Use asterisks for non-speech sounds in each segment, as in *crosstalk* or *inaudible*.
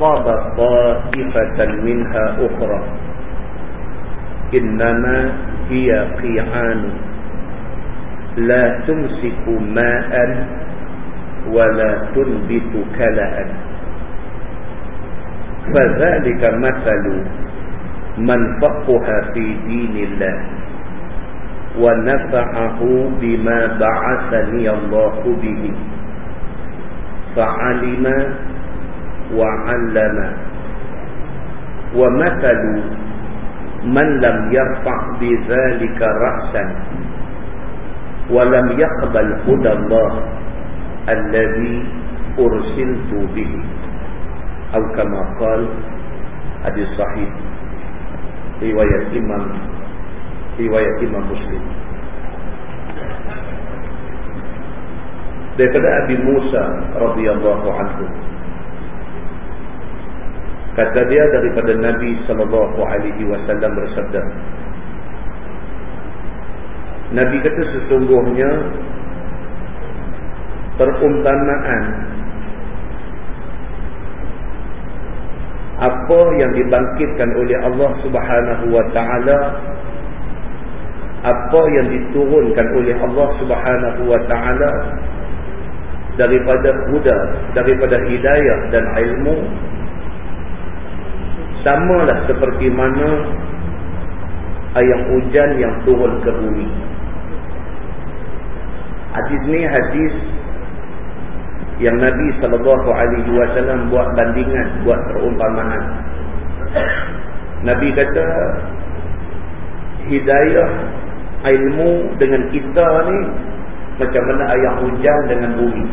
خاطب طائفة منها أخرى. إنما هي قيعان. لا تمسك ماء ولا تنبت كلاء فذلك مثل من فقه في دين الله. ونفعه بما بعثني الله به. فعلم وعلم ومثل من لم يرفع بذلك رأسا ولم يقبل هدى الله الذي أرسلت به. أو كما قال حديث صحيح رواية إمام رواية إمام مسلم. Daripada Abi Musa radhiyallahu anhu. Kata dia daripada Nabi sallallahu alaihi wasallam bersabda. Nabi kata sesungguhnya perumpamaan apa yang dibangkitkan oleh Allah Subhanahu wa taala apa yang diturunkan oleh Allah Subhanahu wa taala daripada huda daripada hidayah dan ilmu samalah seperti mana ayat hujan yang turun ke bumi. Hadis ni hadis yang Nabi sallallahu alaihi wasallam buat bandingan buat perumpamaan. Nabi kata hidayah ilmu dengan kita ni macam mana ayat hujan dengan bumi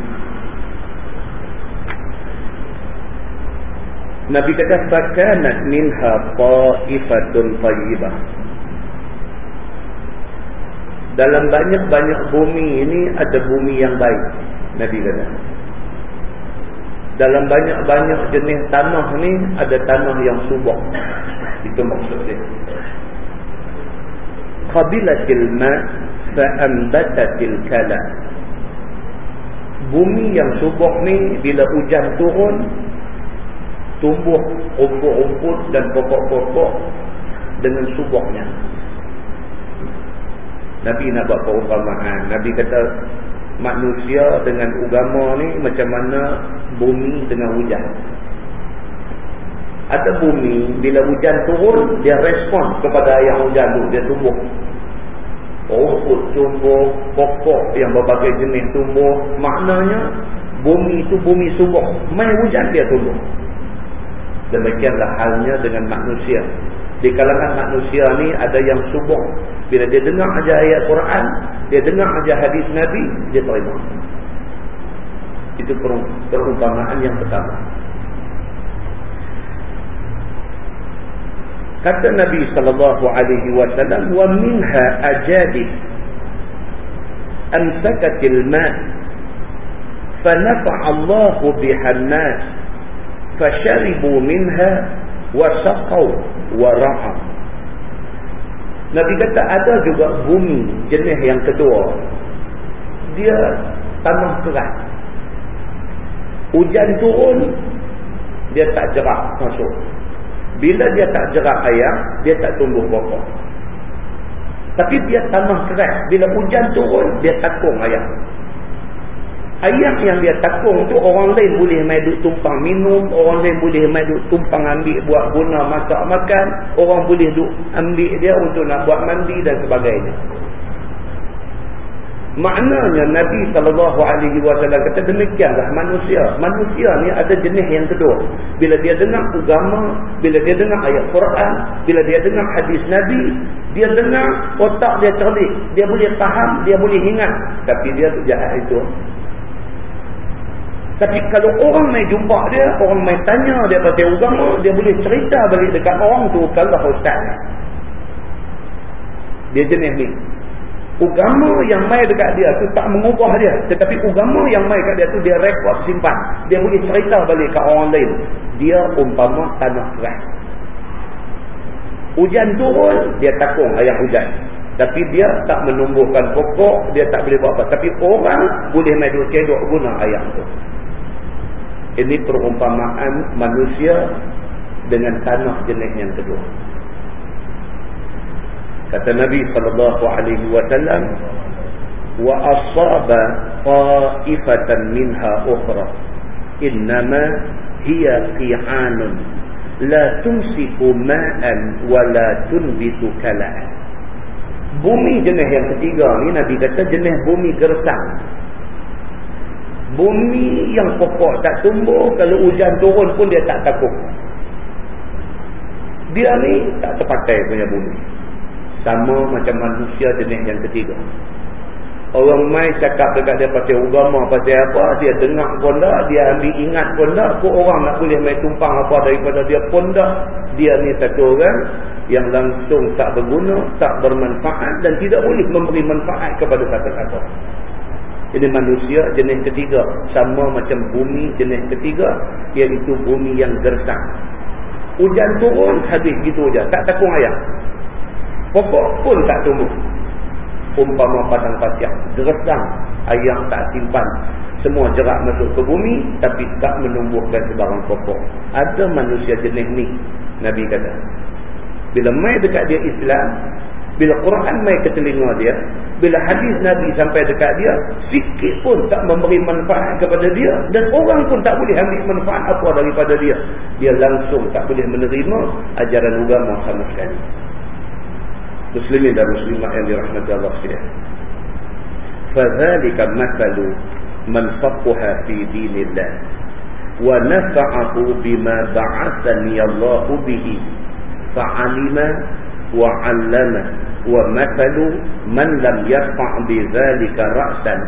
Nabi kata fakanat minha ta'ifatun tayyibah. Dalam banyak-banyak bumi ini ada bumi yang baik Nabi kata. Dalam banyak-banyak jenis tanah ni ada tanah yang subah itu maksud dia. Qabilatil ma' fa'ambatatil kala. Bumi yang subah ni bila hujan turun tumbuh rumput-rumput dan pokok-pokok dengan subahnya Nabi nak buat perumpamaan. Nabi kata manusia dengan agama ni macam mana bumi dengan hujan? Ada bumi bila hujan turun dia respon kepada yang hujan tu dia tumbuh. Rumput tumbuh pokok yang berbagai jenis tumbuh. Maknanya bumi itu bumi subuh. Main hujan dia tumbuh Demikianlah halnya dengan manusia. Di kalangan manusia ni ada yang subuh. Bila dia dengar aja ayat Quran, dia dengar aja hadis Nabi, dia terima. Itu perumpamaan yang pertama. Kata Nabi sallallahu alaihi wasallam, "Wa minha ajadi amsakatil ma' fa nafa'a Allahu bihannas." fasharibu minha wasaqaw wa ra'a Nabi kata ada juga bumi jenis yang kedua. Dia tanah keras. hujan turun dia tak jerak masuk. Bila dia tak jerak ayam dia tak tumbuh pokok tapi dia tanah keras. bila hujan turun dia takung ayam Ayam yang dia takung tu orang lain boleh main duduk tumpang minum, orang lain boleh main duduk tumpang ambil buat guna masak makan, orang boleh duduk ambil dia untuk nak buat mandi dan sebagainya. Maknanya Nabi SAW kata demikianlah manusia. Manusia ni ada jenis yang kedua. Bila dia dengar agama, bila dia dengar ayat Quran, bila dia dengar hadis Nabi, dia dengar otak dia cerdik. Dia boleh faham, dia boleh ingat. Tapi dia tu jahat itu. Tapi kalau orang mai jumpa dia, orang mai tanya dia pasal agama, dia boleh cerita balik dekat orang tu kalau ustaz. Dia jenis ni. Agama yang mai dekat dia tu tak mengubah dia. Tetapi agama yang mai dekat dia tu dia rekod simpan. Dia boleh cerita balik kat orang lain. Dia umpama tanah keras. Hujan turun, dia takung ayam hujan. Tapi dia tak menumbuhkan pokok, dia tak boleh buat apa. Tapi orang boleh mai duduk cedok guna ayam tu. Ini perumpamaan manusia dengan tanah jenis yang kedua. Kata Nabi sallallahu alaihi wasallam, "Wa asaba qa'ifatan minha ukhra, innama hiya qi'anun la tumsiku ma'an wa la tunbitu kala'an." Bumi jenis yang ketiga ni Nabi kata jenis bumi gersang. Bumi yang pokok tak tumbuh, kalau hujan turun pun dia tak takut. Dia ni tak terpakai punya bumi. Sama macam manusia jenis yang ketiga. Orang mai cakap dekat dia pasal agama, pasal apa, dia dengar pun tak, dia ambil ingat tak, pun orang nak boleh mai tumpang apa daripada dia pun tak. Dia ni satu orang yang langsung tak berguna, tak bermanfaat dan tidak boleh memberi manfaat kepada siapa-siapa. Ini manusia jenis ketiga. Sama macam bumi jenis ketiga, iaitu bumi yang gersang. Hujan turun, habis gitu saja. Tak takung ayam. Pokok pun tak tumbuh. Umpama padang pasir. Gersang. Ayam tak simpan. Semua jerak masuk ke bumi. Tapi tak menumbuhkan sebarang pokok. Ada manusia jenis ni. Nabi kata. Bila mai dekat dia Islam. Bila Quran mai ke telinga dia. Bila hadis Nabi sampai dekat dia. Sikit pun tak memberi manfaat kepada dia. Dan orang pun tak boleh ambil manfaat apa daripada dia. Dia langsung tak boleh menerima ajaran agama sama sekali. Muslimin dan Muslimah yang dirahmati Allah sekalian. فَذَلِكَ مَثَلُ مَنْ فَقُهَ فِي دِينِ اللَّهِ وَنَفَعَهُ بِمَا بَعَثَنِيَ اللَّهُ بِهِ فَعَلِمَ wa mathalu man lam yaqta' bidzalika ra'san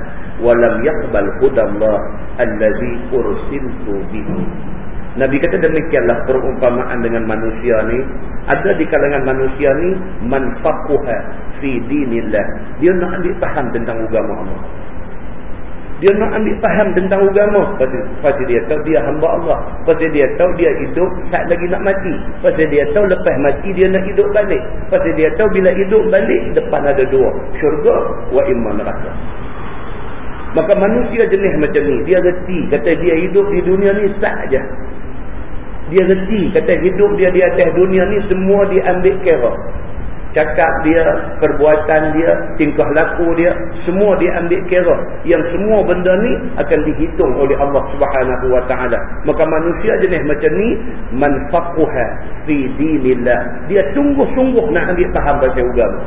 wa lam yaqbal hudallah allazi ursiltu bihi. Nabi kata demikianlah perumpamaan dengan manusia ni. Ada di kalangan manusia ni manfaquha fi dinillah. Dia nak ambil faham tentang agama Allah. Dia nak ambil faham tentang agama. Pasal, dia tahu dia hamba Allah. Pasal dia tahu dia hidup tak lagi nak mati. Pasal dia tahu lepas mati dia nak hidup balik. Pasal dia tahu bila hidup balik depan ada dua. Syurga wa iman neraka. Maka manusia jenis macam ni. Dia reti kata dia hidup di dunia ni sah je. Dia reti kata hidup dia di atas dunia ni semua diambil kira. Cakap dia, perbuatan dia, tingkah laku dia, semua diambil kira. Yang semua benda ni akan dihitung oleh Allah Subhanahu Wa Taala. Maka manusia jenis macam ni manfaquha fi dinillah. Dia sungguh-sungguh nak ambil faham baca agama.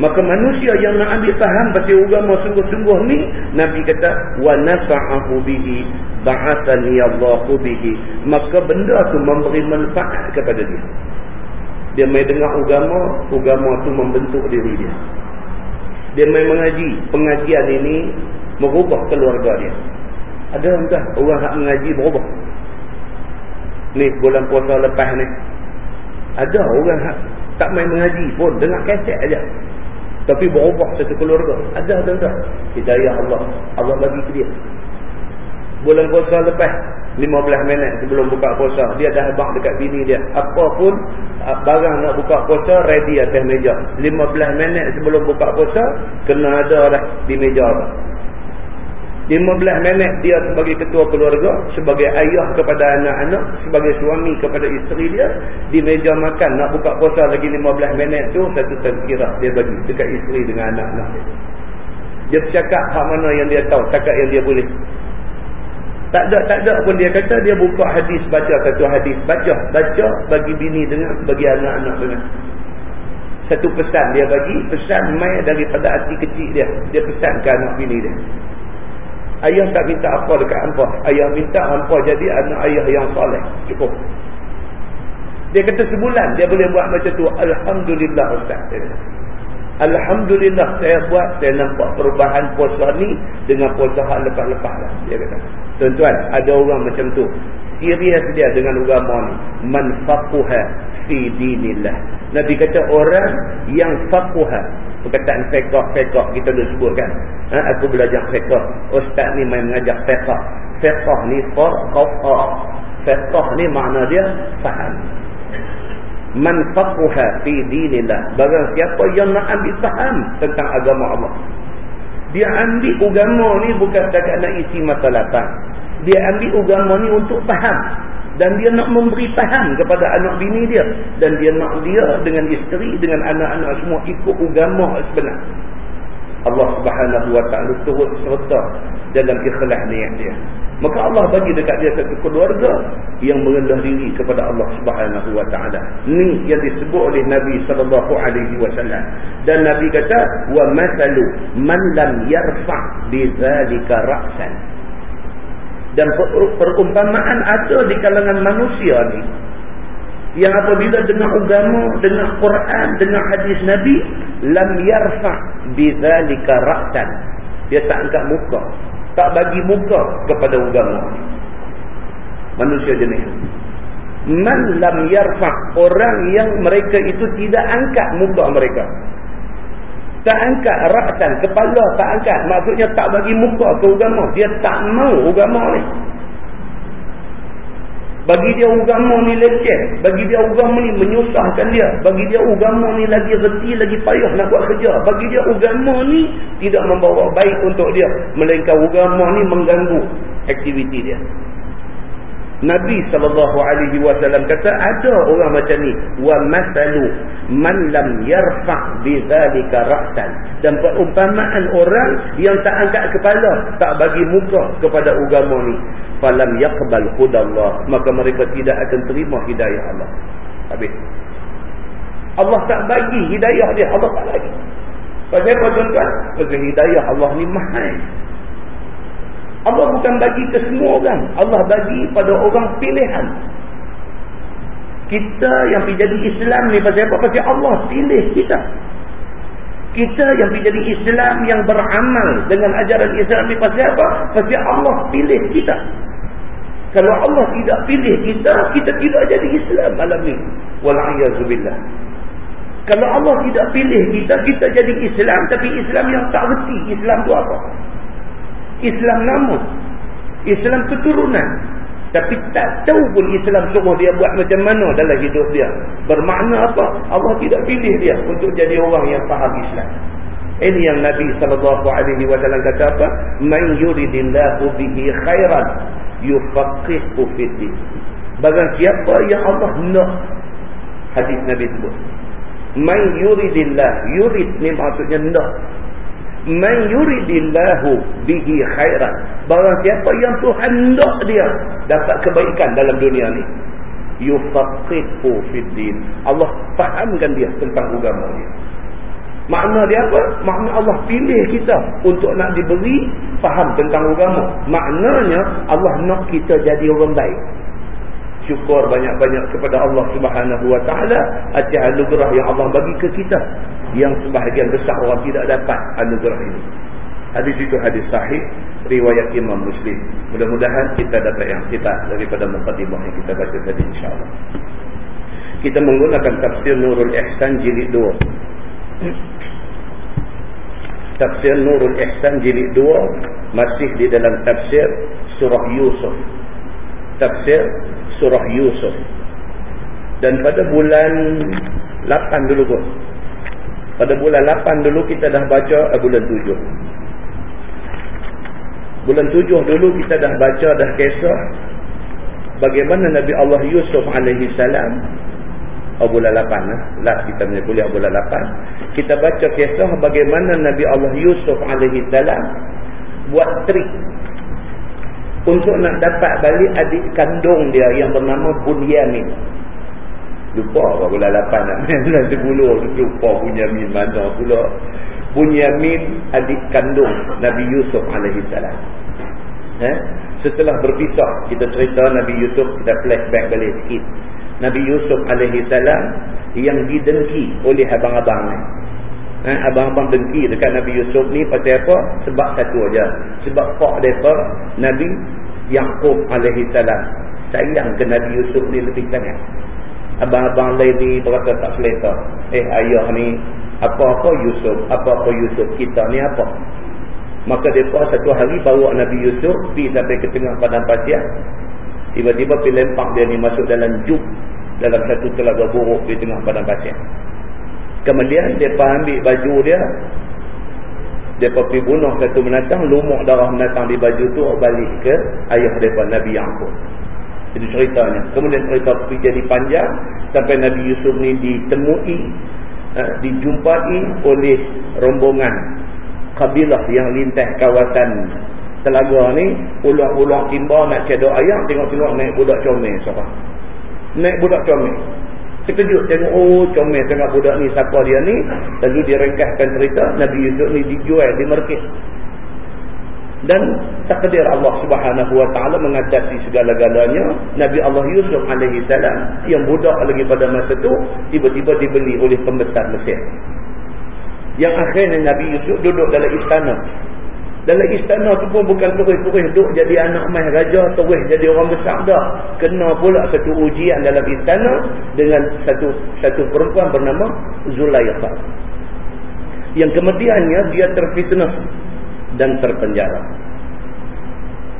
Maka manusia yang nak ambil faham pasal agama sungguh-sungguh ni Nabi kata wa nafa'ahu bihi ba'athani Allahu bihi maka benda tu memberi manfaat kepada dia dia mai dengar agama agama tu membentuk diri dia. Dia mai mengaji. Pengajian ini merubah keluarga dia. Ada entah orang hak mengaji berubah ni bulan puasa lepas ni. Ada orang hak tak main mengaji pun dengar kaset aja. Tapi berubah satu keluarga. Ada ada tak hidayah Allah. Allah bagi ke dia bulan puasa lepas 15 minit sebelum buka puasa. Dia dah habang dekat bini dia. Apa pun ah, barang nak buka puasa ready atas meja. 15 minit sebelum buka puasa kena ada dah di meja tu. 15 minit dia sebagai ketua keluarga sebagai ayah kepada anak-anak sebagai suami kepada isteri dia di meja makan. Nak buka puasa lagi 15 minit tu satu tazkirah dia bagi dekat isteri dengan anak-anak dia. Dia bercakap hak mana yang dia tahu cakap yang dia boleh tak ada, tak ada pun dia kata dia buka hadis, baca satu hadis. Baca, baca bagi bini dengar, bagi anak-anak dengar. Satu pesan dia bagi, pesan mai daripada hati kecil dia. Dia pesan ke anak bini dia. Ayah tak minta apa dekat hampa. Ayah minta hampa jadi anak ayah yang soleh. Cukup. Dia kata sebulan dia boleh buat macam tu. Alhamdulillah Ustaz. Alhamdulillah saya buat, saya nampak perubahan puasa ni dengan puasa hal lepas-lepas lah. Dia kata. Tuan-tuan, ada orang macam tu. Serius dia dengan agama ni. Man faquha fi dinillah. Nabi kata orang yang faquha. Perkataan fiqah-fiqah kita dah sebutkan. Ha, aku belajar fiqah. Ustaz ni main mengajar fiqah. Fiqah ni faquha. Fiqah ni makna dia faham. Man faquha fi dinillah. Barang siapa yang nak ambil faham tentang agama Allah. Dia ambil agama ni bukan setakat nak isi masa lapang. Dia ambil agama ni untuk faham. Dan dia nak memberi faham kepada anak bini dia. Dan dia nak dia dengan isteri, dengan anak-anak semua ikut agama sebenar. Allah subhanahu wa ta'ala turut serta dalam ikhlas niat dia maka Allah bagi dekat dia satu keluarga yang merendah diri kepada Allah Subhanahu wa taala. Ni yang disebut oleh Nabi sallallahu alaihi wasallam. Dan Nabi kata wa masalu man lam yarfa bidzalika ra'san. Dan perumpamaan ada di kalangan manusia ni. Yang apabila dengar agama, dengar Quran, dengar hadis Nabi, lam yarfa bidzalika ra'san. Dia tak angkat muka tak bagi muka kepada agama. Manusia jenis Man lam yarfa orang yang mereka itu tidak angkat muka mereka. Tak angkat ra'san, kepala tak angkat. Maksudnya tak bagi muka ke agama. Dia tak mau agama ni. Bagi dia agama ni leceh. Bagi dia agama ni menyusahkan dia. Bagi dia agama ni lagi reti, lagi payah nak buat kerja. Bagi dia agama ni tidak membawa baik untuk dia. Melainkan agama ni mengganggu aktiviti dia. Nabi SAW kata ada orang macam ni. Wa masalu man lam yarfa' bidhalika ra'san. Dan perumpamaan orang yang tak angkat kepala. Tak bagi muka kepada agama ni. Falam yaqbal hudallah. Maka mereka tidak akan terima hidayah Allah. Habis. Allah tak bagi hidayah dia. Allah tak bagi. Pasal apa tuan-tuan? Pasal hidayah Allah ni mahal Allah bukan bagi ke semua orang Allah bagi pada orang pilihan kita yang pergi jadi Islam ni pasal apa pasal Allah pilih kita kita yang pergi jadi Islam yang beramal dengan ajaran Islam ni pasal apa? Pasal Allah pilih kita. Kalau Allah tidak pilih kita, kita tidak jadi Islam malam ni. Wal'ayyazubillah. Kalau Allah tidak pilih kita, kita jadi Islam. Tapi Islam yang tak reti. Islam tu apa? Islam namun. Islam keturunan. Tapi tak tahu pun Islam suruh dia buat macam mana dalam hidup dia. Bermakna apa? Allah tidak pilih dia untuk jadi orang yang faham Islam. Ini yang Nabi SAW kata apa? Man yuridillahu bihi khairan yufaqihu fiddin. Bagang siapa yang Allah nak hadis Nabi sebut. Man yuridillah, yurid ni maksudnya nak. Man yuridillahu bihi khairan. Bagang siapa yang Tuhan nak dia dapat kebaikan dalam dunia ni. Yufaqihu fiddin. Allah fahamkan dia tentang agama dia. Makna dia apa? Makna Allah pilih kita untuk nak diberi faham tentang agama. Maknanya Allah nak kita jadi orang baik. Syukur banyak-banyak kepada Allah Subhanahu Wa Taala atas anugerah yang Allah bagi ke kita. Yang sebahagian besar orang tidak dapat anugerah ini. Hadis itu hadis sahih riwayat Imam Muslim. Mudah-mudahan kita dapat yang kita daripada mukadimah yang kita baca tadi insya-Allah. Kita menggunakan tafsir Nurul Ihsan jilid 2. Tafsir Nurul Ihsan jilid 2 masih di dalam tafsir surah Yusuf. Tafsir surah Yusuf. Dan pada bulan 8 dulu pun. Pada bulan 8 dulu kita dah baca eh, bulan 7. Bulan 7 dulu kita dah baca dah kisah bagaimana Nabi Allah Yusuf alaihi salam oh, bulan 8 lah. Last kita punya kuliah bulan 8. Kita baca kisah bagaimana Nabi Allah Yusuf alaihi salam buat trik untuk nak dapat balik adik kandung dia yang bernama Bunyamin. Lupa bulan 8 nak bulan 10 lupa Bunyamin mana pula. Bunyamin adik kandung Nabi Yusuf salam. Eh? Setelah berpisah kita cerita Nabi Yusuf kita flashback balik sikit. Nabi Yusuf salam yang didengki oleh abang-abang ni. Eh, abang-abang dengki dekat Nabi Yusuf ni pasal apa? Sebab satu aja. Sebab pak depa Nabi alaihi salam sayang ke Nabi Yusuf ni lebih sangat. Abang-abang lain ni berasa tak selesa. Eh ayah ni apa-apa Yusuf, apa-apa Yusuf kita ni apa? Maka depa satu hari bawa Nabi Yusuf pergi sampai ke tengah padang pasir Tiba-tiba pergi lempak dia ni masuk dalam juk dalam satu telaga buruk di tengah padang pasir. Kemudian dia ambil baju dia Mereka pergi bunuh satu menatang, lumuk darah menatang di baju tu balik ke ayah mereka Nabi Yaakob. Itu ceritanya. Kemudian cerita pergi jadi panjang sampai Nabi Yusuf ni ditemui, uh, dijumpai oleh rombongan kabilah yang lintas kawasan telaga ni, ulang-ulang timba nak cedok ayam, tengok-tengok naik budak comel. Naik budak comel. Terkejut tengok, oh comel tengok budak ni, siapa dia ni. Lalu dia ringkaskan cerita, Nabi Yusuf ni dijual di market. Dan takdir Allah subhanahu wa ta'ala mengatasi segala-galanya. Nabi Allah Yusuf alaihi salam yang budak lagi pada masa tu, tiba-tiba dibeli oleh pembesar Mesir. Yang akhirnya Nabi Yusuf duduk dalam istana dalam istana tu pun bukan terus-terus duduk jadi anak mah raja, terus jadi orang besar dah. Kena pula satu ujian dalam istana dengan satu satu perempuan bernama Zulaikha. Yang kemudiannya dia terfitnah dan terpenjara.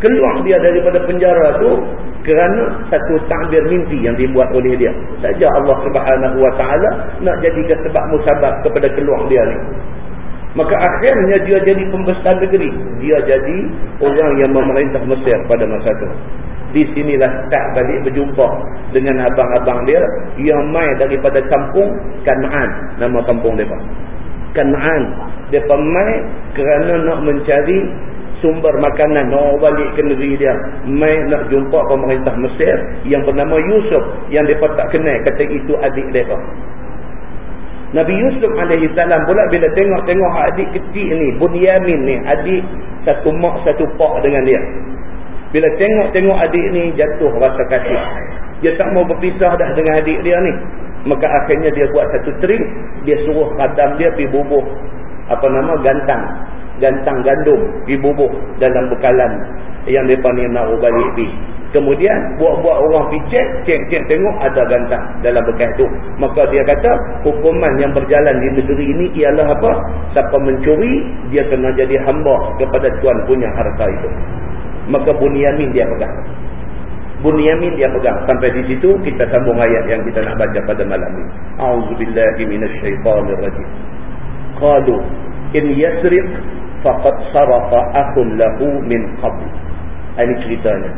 Keluar dia daripada penjara tu kerana satu takbir mimpi yang dibuat oleh dia. Saja Allah Subhanahu Wa Taala nak jadikan sebab musabab kepada keluar dia ni. Maka akhirnya dia jadi pembesar negeri. Dia jadi orang yang memerintah Mesir pada masa itu. Di sinilah tak balik berjumpa dengan abang-abang dia yang mai daripada kampung Kanaan. Nama kampung mereka. Kanaan. Dia mai kerana nak mencari sumber makanan. Nak balik ke negeri dia. Mai nak jumpa pemerintah Mesir yang bernama Yusuf. Yang mereka tak kenal. Kata itu adik mereka. Nabi Yusuf AS pula bila tengok-tengok adik kecil ni, Bunyamin ni, adik satu mak satu pak dengan dia. Bila tengok-tengok adik ni jatuh rasa kasih. Dia tak mau berpisah dah dengan adik dia ni. Maka akhirnya dia buat satu trik, dia suruh kadam dia pergi bubuh apa nama gantang. Gantang gandum pergi bubuh dalam bekalan yang mereka ni nak balik pergi. Kemudian buat-buat orang picek, cek-cek tengok ada gantang dalam bekas tu. Maka dia kata hukuman yang berjalan di negeri ini ialah apa? Siapa mencuri, dia kena jadi hamba kepada tuan punya harta itu. Maka Bunyamin dia pegang. Bunyamin dia pegang. Sampai di situ kita sambung ayat yang kita nak baca pada malam ini. A'udzubillahi minasyaitanirrajim. Qalu in yasriq faqad sarafa akhun lahu min qabl. Ini ceritanya.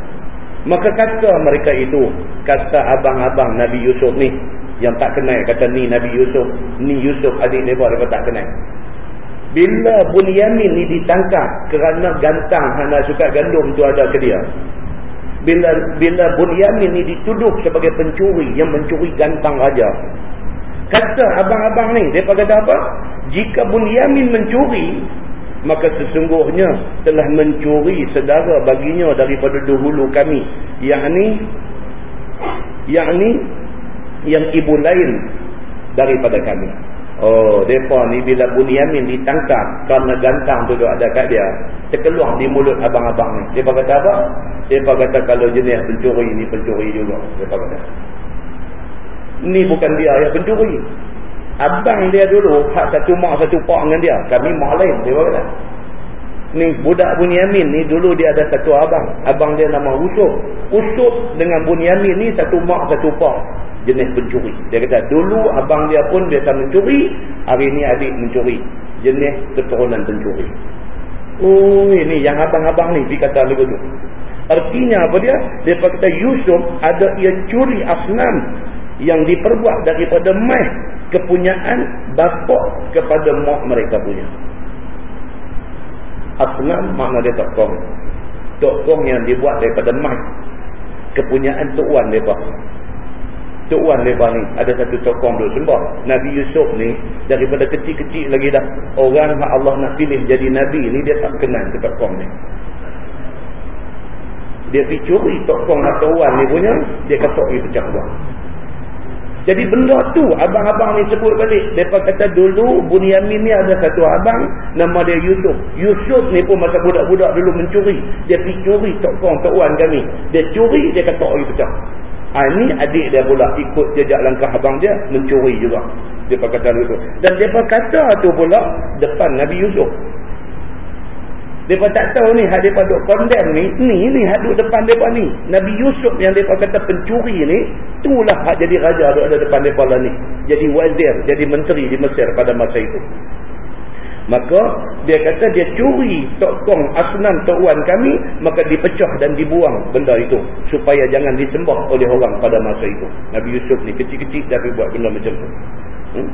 Maka kata mereka itu, kata abang-abang Nabi Yusuf ni, yang tak kenal, kata ni Nabi Yusuf, ni Yusuf adik mereka, mereka tak kenal. Bila Bunyamin ni ditangkap kerana gantang hana suka gandum tu ada ke dia. Bila bila Bunyamin ni dituduh sebagai pencuri yang mencuri gantang raja. Kata abang-abang ni, mereka kata apa? Jika Bunyamin mencuri, maka sesungguhnya telah mencuri sedara baginya daripada dahulu kami. Yakni yakni yang ibu lain daripada kami. Oh depa ni bila Bunyamin ditangkap kerana gantang duduk ada kat dia terkeluar di mulut abang-abang ni. Depa kata apa? Depa kata kalau jenis pencuri ni pencuri juga. Depa kata ni bukan dia yang pencuri Abang dia dulu, hak satu mak satu pak dengan dia. Kami mak lain, dia kata. Ni budak Bunyamin ni dulu dia ada satu abang. Abang dia nama Usuf. Usuf dengan Bunyamin ni satu mak satu pak. Jenis pencuri. Dia kata dulu abang dia pun biasa mencuri. Hari ni adik mencuri. Jenis keturunan pencuri. Oh ini yang abang-abang ni dia kata begitu. Artinya apa dia? Dia kata Yusuf ada ia curi asnam yang diperbuat daripada meh kepunyaan bapa kepada mak mereka punya. Asnam makna dia tokong. Tokong yang dibuat daripada meh kepunyaan Tok Wan mereka. Tok Wan mereka ni ada satu tokong dulu sembah. Nabi Yusuf ni daripada kecil-kecil lagi dah. Orang yang Allah nak pilih jadi Nabi ni dia tak kenal ke tokong ni. Dia pergi curi tokong atau Wan ni punya. Dia kata pergi pecah buah. Jadi benda tu abang-abang ni sebut balik. Mereka kata dulu Bunyamin ni ada satu abang nama dia Yusuf. Yusuf ni pun masa budak-budak dulu mencuri. Dia pergi curi tokong wan kami. Dia curi dia kata oh pecah. Ha, ini adik dia pula ikut jejak langkah abang dia mencuri juga. Dia kata dulu. Dan dia kata tu pula depan Nabi Yusuf. Mereka tak tahu ni, hak mereka duk condemn ni, ni ni hak duk depan mereka ni. Nabi Yusuf yang mereka kata pencuri ni, itulah hak jadi raja duk ada depan mereka lah ni. Jadi wazir, jadi menteri di Mesir pada masa itu. Maka dia kata dia curi tokong asnam tuan kami. Maka dipecah dan dibuang benda itu. Supaya jangan disembah oleh orang pada masa itu. Nabi Yusuf ni kecil-kecil tapi buat benda macam tu. Hmm?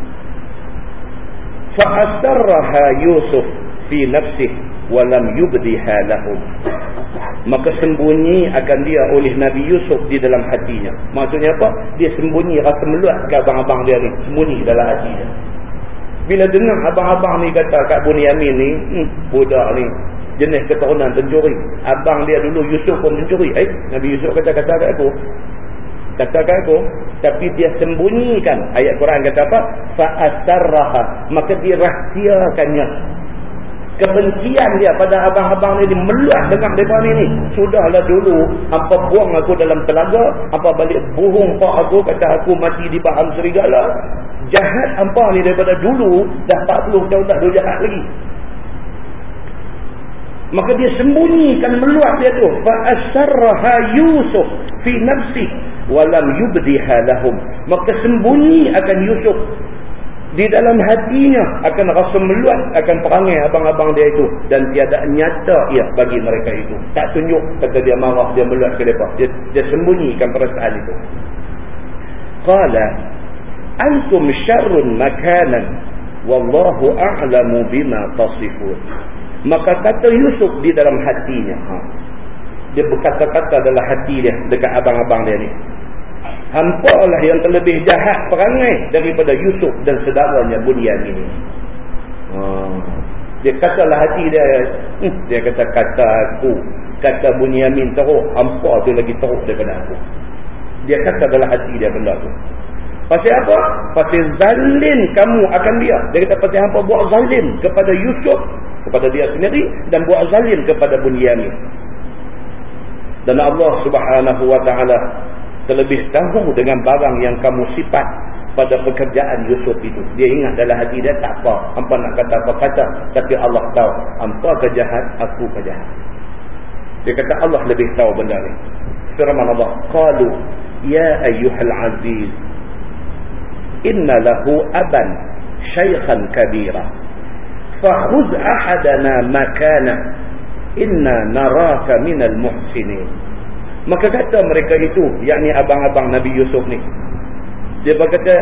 Fa'asarraha Yusuf fi nafsih walam yubdiha lahum. Maka sembunyi akan dia oleh Nabi Yusuf di dalam hatinya. Maksudnya apa? Dia sembunyi rasa meluat ke abang-abang dia ni. Sembunyi dalam hatinya. Bila dengar abang-abang ni kata kat Bunyamin ni, hmm, budak ni, jenis keturunan pencuri. Abang dia dulu Yusuf pun pencuri. Eh, Nabi Yusuf kata-kata kat aku. Kata kat aku. Tapi dia sembunyikan. Ayat Quran kata apa? Fa'asarraha. Maka dia rahsiakannya. Kebencian dia pada abang-abang ni meluat dengan mereka ni ni. Sudahlah dulu, apa buang aku dalam telaga, apa balik buhung pak aku, kata aku mati di bahan serigala. Jahat hampa ni daripada dulu dah 40 tahun dah dia jahat lagi. Maka dia sembunyikan meluat dia tu. Fa asarraha yusuf fi nafsi walam yubdiha lahum. Maka sembunyi akan yusuf di dalam hatinya akan rasa meluat akan perangai abang-abang dia itu. Dan tiada nyata ia bagi mereka itu. Tak tunjuk kata dia marah dia meluat ke depa. Dia, dia sembunyikan perasaan itu. Qala antum syarrun makanan wallahu a'lamu bima tasifun. Maka kata Yusuf di dalam hatinya ha. dia berkata-kata dalam hati dia dekat abang-abang dia ni hampa lah yang terlebih jahat perangai daripada Yusuf dan saudaranya Bunyamin ini ha. dia katalah hati dia hmm, dia kata kata aku kata Bunyamin teruk hampa tu lagi teruk daripada aku dia kata dalam hati dia benda tu Pasal apa? Pasal zalim kamu akan dia. Dia kata pasal apa buat zalim kepada Yusuf, kepada dia sendiri dan buat zalim kepada Bunyamin. Dan Allah Subhanahu wa taala terlebih tahu dengan barang yang kamu sifat pada pekerjaan Yusuf itu. Dia ingat dalam hati dia tak apa. Hampa nak kata apa kata. Tapi Allah tahu. Hampa kejahat, aku kejahat. Dia kata Allah lebih tahu benda ni. Firman Allah. Qalu, Ya ayyuhal aziz inna lahu aban syaikhan kabira fakhuz ahadana makana inna naraka minal muhsinin maka kata mereka itu yakni abang-abang Nabi Yusuf ni dia berkata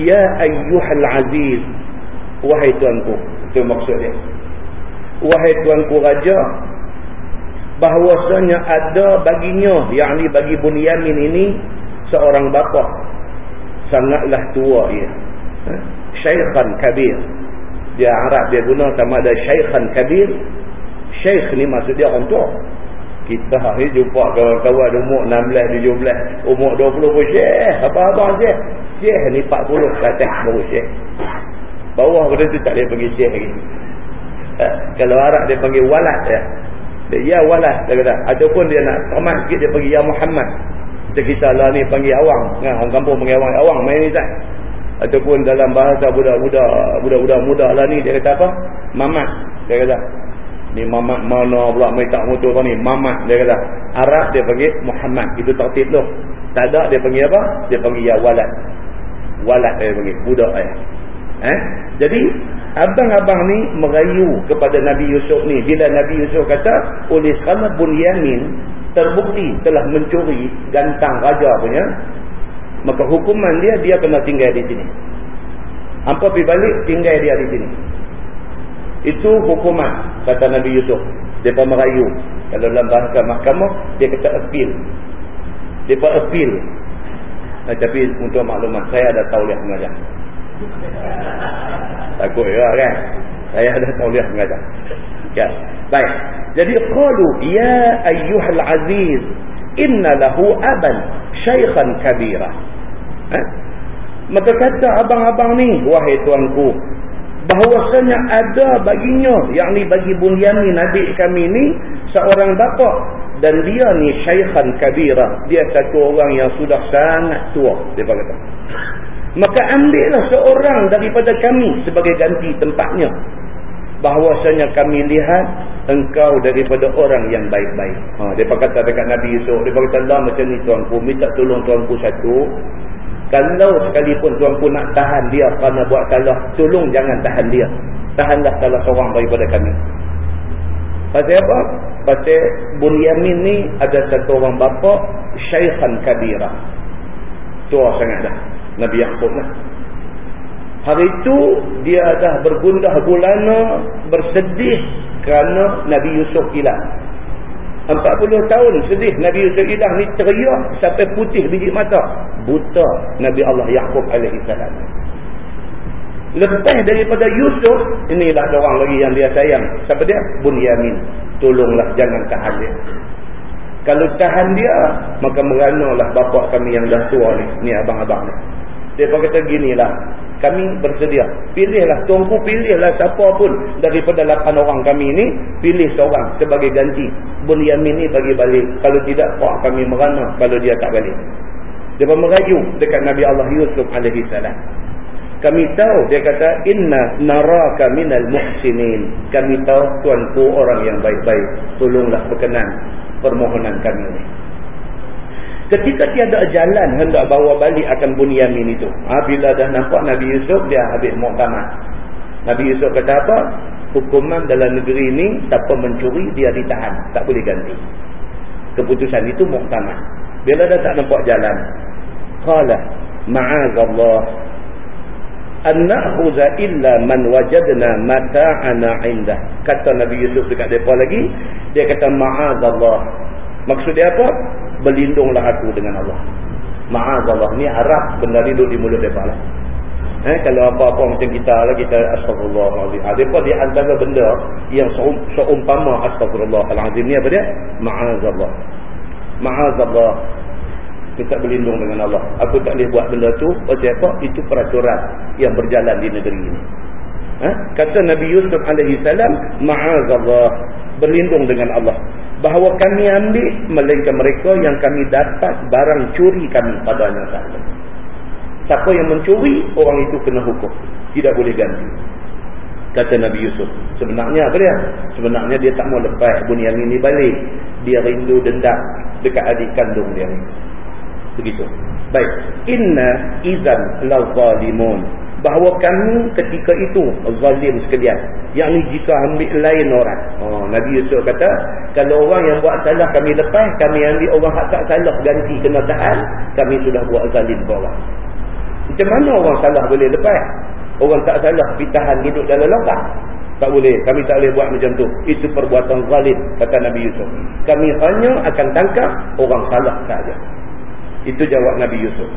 ya ayyuhal aziz wahai tuanku itu maksud dia. Wahai tuanku raja bahawasanya ada baginya yakni bagi Bunyamin ini seorang bapa. Sangatlah tua ia ha? syaikhan kabir. Dia Arab dia guna sama ada syaikhan kabir. Syaikh ni maksud dia orang tua kita hari jumpa kawan-kawan umur 16, 17 umur 20 pun syekh apa-apa syekh syekh ni 40 ke atas baru syekh bawah pada tu tak boleh panggil syekh lagi ha? kalau Arab dia panggil walad ya dia ya walad dia kata ataupun dia nak tamat sikit dia panggil ya Muhammad macam kita lah ni panggil awang. Kan? Orang kampung panggil awang. Awang main ni tak? Ataupun dalam bahasa budak-budak budak-budak muda lah ni dia kata apa? Mamat. Dia kata. Ni mamat mana pula main tak motor ni? Mamat dia kata. Arab dia panggil Muhammad. Itu tertib tu. Tak ada dia panggil apa? Dia panggil ya walad. Walad dia panggil. Budak ya. Eh? Jadi abang-abang ni merayu kepada Nabi Yusuf ni. Bila Nabi Yusuf kata oleh kerana Bunyamin terbukti telah mencuri gantang raja punya maka hukuman dia dia kena tinggal di sini hampa pergi balik tinggal dia di sini itu hukuman kata Nabi Yusuf. Mereka merayu. Kalau dalam bahasa mahkamah dia kata appeal. Mereka appeal. Nah, tapi untuk maklumat saya ada tauliah mengajar takut ya kan? Saya ada tauliah mengajar ya baik. Jadi qalu ya ayyuhal aziz inna lahu aban syaikhan kabira. Ha? Maka kata abang-abang ni wahai tuanku bahawasanya ada baginya yakni bagi Bunyamin nabi kami ni seorang bapa dan dia ni syaikhan kabira dia satu orang yang sudah sangat tua dia kata maka ambillah seorang daripada kami sebagai ganti tempatnya bahawasanya kami lihat engkau daripada orang yang baik-baik. Ha, dia kata dekat Nabi Yusuf, dia kata Allah macam ni tuanku, minta tolong tuanku satu. Kalau sekalipun tuanku nak tahan dia kerana buat salah, tolong jangan tahan dia. tahanlah salah seorang daripada kami pasal apa? pasal Bunyamin ni ada satu orang bapa syaihan kabira tua sangat dah Nabi Yaakob lah hari itu dia dah bergundah gulana bersedih kerana Nabi Yusuf hilang 40 tahun sedih Nabi Yusuf hilang ni teriak sampai putih biji mata buta Nabi Allah Yaakob salam Lepas daripada Yusuf, inilah orang lagi yang dia sayang. Siapa dia? Bunyamin. Tolonglah jangan tahan dia. Kalau tahan dia, maka meranalah bapak kami yang dah tua ni. Ni abang-abang ni. Dia pun kata ginilah. Kami bersedia. Pilihlah. Tuanku pilihlah siapa pun daripada 8 orang kami ni. Pilih seorang sebagai ganti. Bunyamin ni bagi balik. Kalau tidak, pak kami merana kalau dia tak balik. Dia merayu dekat Nabi Allah Yusuf salam kami tahu dia kata inna naraka minal muhsinin kami tahu tuanku orang yang baik-baik tolonglah berkenan permohonan kami ini ketika tiada jalan hendak bawa balik akan Bunyamin itu. Ha, bila dah nampak Nabi Yusuf dia habis muktamad. Nabi Yusuf kata apa? Hukuman dalam negeri ini siapa mencuri dia ditahan. Tak boleh ganti. Keputusan itu muktamad. Bila dah tak nampak jalan qala ma'azallah an na'khudha illa man wajadna mata'ana 'inda. Kata Nabi Yusuf dekat depa lagi dia kata ma'azallah. Maksud dia apa berlindunglah aku dengan Allah ma'azallah ni harap benda ni duduk di mulut depa lah eh kalau apa-apa macam kita lah kita astagfirullahalazim ha depa di antara benda yang seumpama astagfirullahalazim ni apa dia ma'azallah ma'azallah minta berlindung dengan Allah. Aku tak boleh buat benda tu. Pasal apa? Itu peraturan yang berjalan di negeri ini. Ha? Kata Nabi Yusuf alaihi salam, ma'azallah, berlindung dengan Allah. Bahawa kami ambil melainkan mereka yang kami dapat barang curi kami padanya sahaja. Siapa yang mencuri, orang itu kena hukum. Tidak boleh ganti. Kata Nabi Yusuf. Sebenarnya apa dia? Sebenarnya dia tak mau lepas Bunyamin ini balik. Dia rindu dendam dekat adik kandung dia ni begitu baik inna idzan la zalimun bahawa kami ketika itu zalim sekalian yakni jika ambil lain orang oh nabi Yusuf kata kalau orang yang buat salah kami lepas kami ambil orang hak tak salah ganti kena tahan kami sudah buat zalim orang macam mana orang salah boleh lepas orang tak salah pergi hidup dalam lokal tak boleh. Kami tak boleh buat macam tu. Itu perbuatan zalim, kata Nabi Yusuf. Kami hanya akan tangkap orang salah saja. Itu jawab Nabi Yusuf.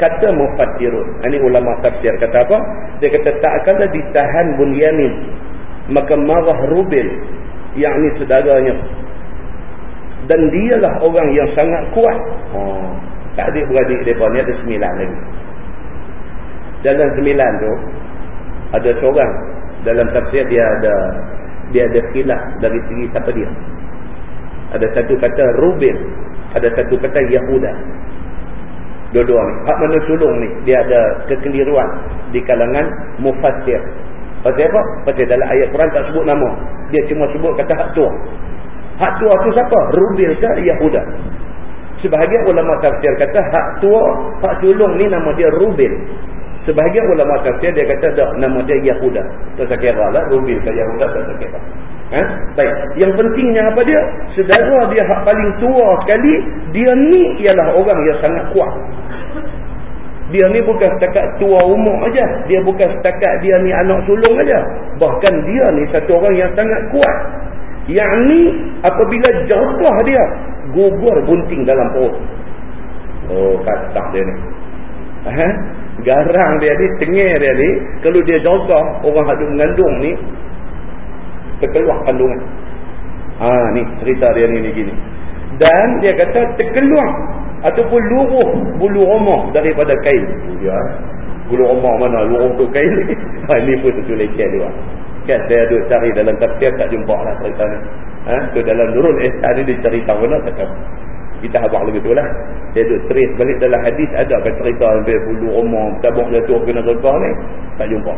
Kata Mufatirun. Ini ulama tafsir. Kata apa? Dia kata tak akanlah ditahan Bunyamin. Maka marah Rubil. Yang ini saudaranya. Dan dialah orang yang sangat kuat. Oh. Adik beradik mereka ni ada sembilan lagi. Dalam sembilan tu. Ada seorang. Dalam tafsir dia ada. Dia ada khilaf dari segi siapa dia. Ada satu kata Rubil. Ada satu kata Yahuda dua-dua ni. Hak mana sulung ni dia ada kekeliruan di kalangan mufassir. Pasal apa? pasal dalam ayat Quran tak sebut nama. Dia cuma sebut kata hak tua. Hak tua tu siapa? Rubil ke Yahuda? Sebahagian ulama tafsir kata hak tua hak sulung ni nama dia Rubil. Sebahagian ulama tafsir dia kata tak nama dia Yahuda. Tak kira lah Rubil ke Yahuda tak kira Ha? Baik. Yang pentingnya apa dia? Sedara dia hak paling tua sekali, dia ni ialah orang yang sangat kuat. Dia ni bukan setakat tua umur aja, Dia bukan setakat dia ni anak sulung aja. Bahkan dia ni satu orang yang sangat kuat. Yang ni apabila jatuh dia, gugur bunting dalam perut. Oh, kata dia ni. Ha? Garang dia ni, tengah dia ni. Kalau dia jatuh, orang hadut mengandung ni, terkeluar kandungan. Ha ni cerita dia ni ni gini. Dan dia kata terkeluar ataupun luruh bulu roma daripada kain. Ya. Bulu roma mana? Luruh tu kain. *laughs* Ha ni pun tu leceh dia. Kan saya duduk cari dalam tafsir tak jumpa lah cerita ni. Ha tu dalam nurul ihsan ni dia cerita mana tak tahu. Kita habaq lagi tu lah. Dia duduk trace balik dalam hadis ada kan cerita bulu roma tabung jatuh kena regah ni. Tak jumpa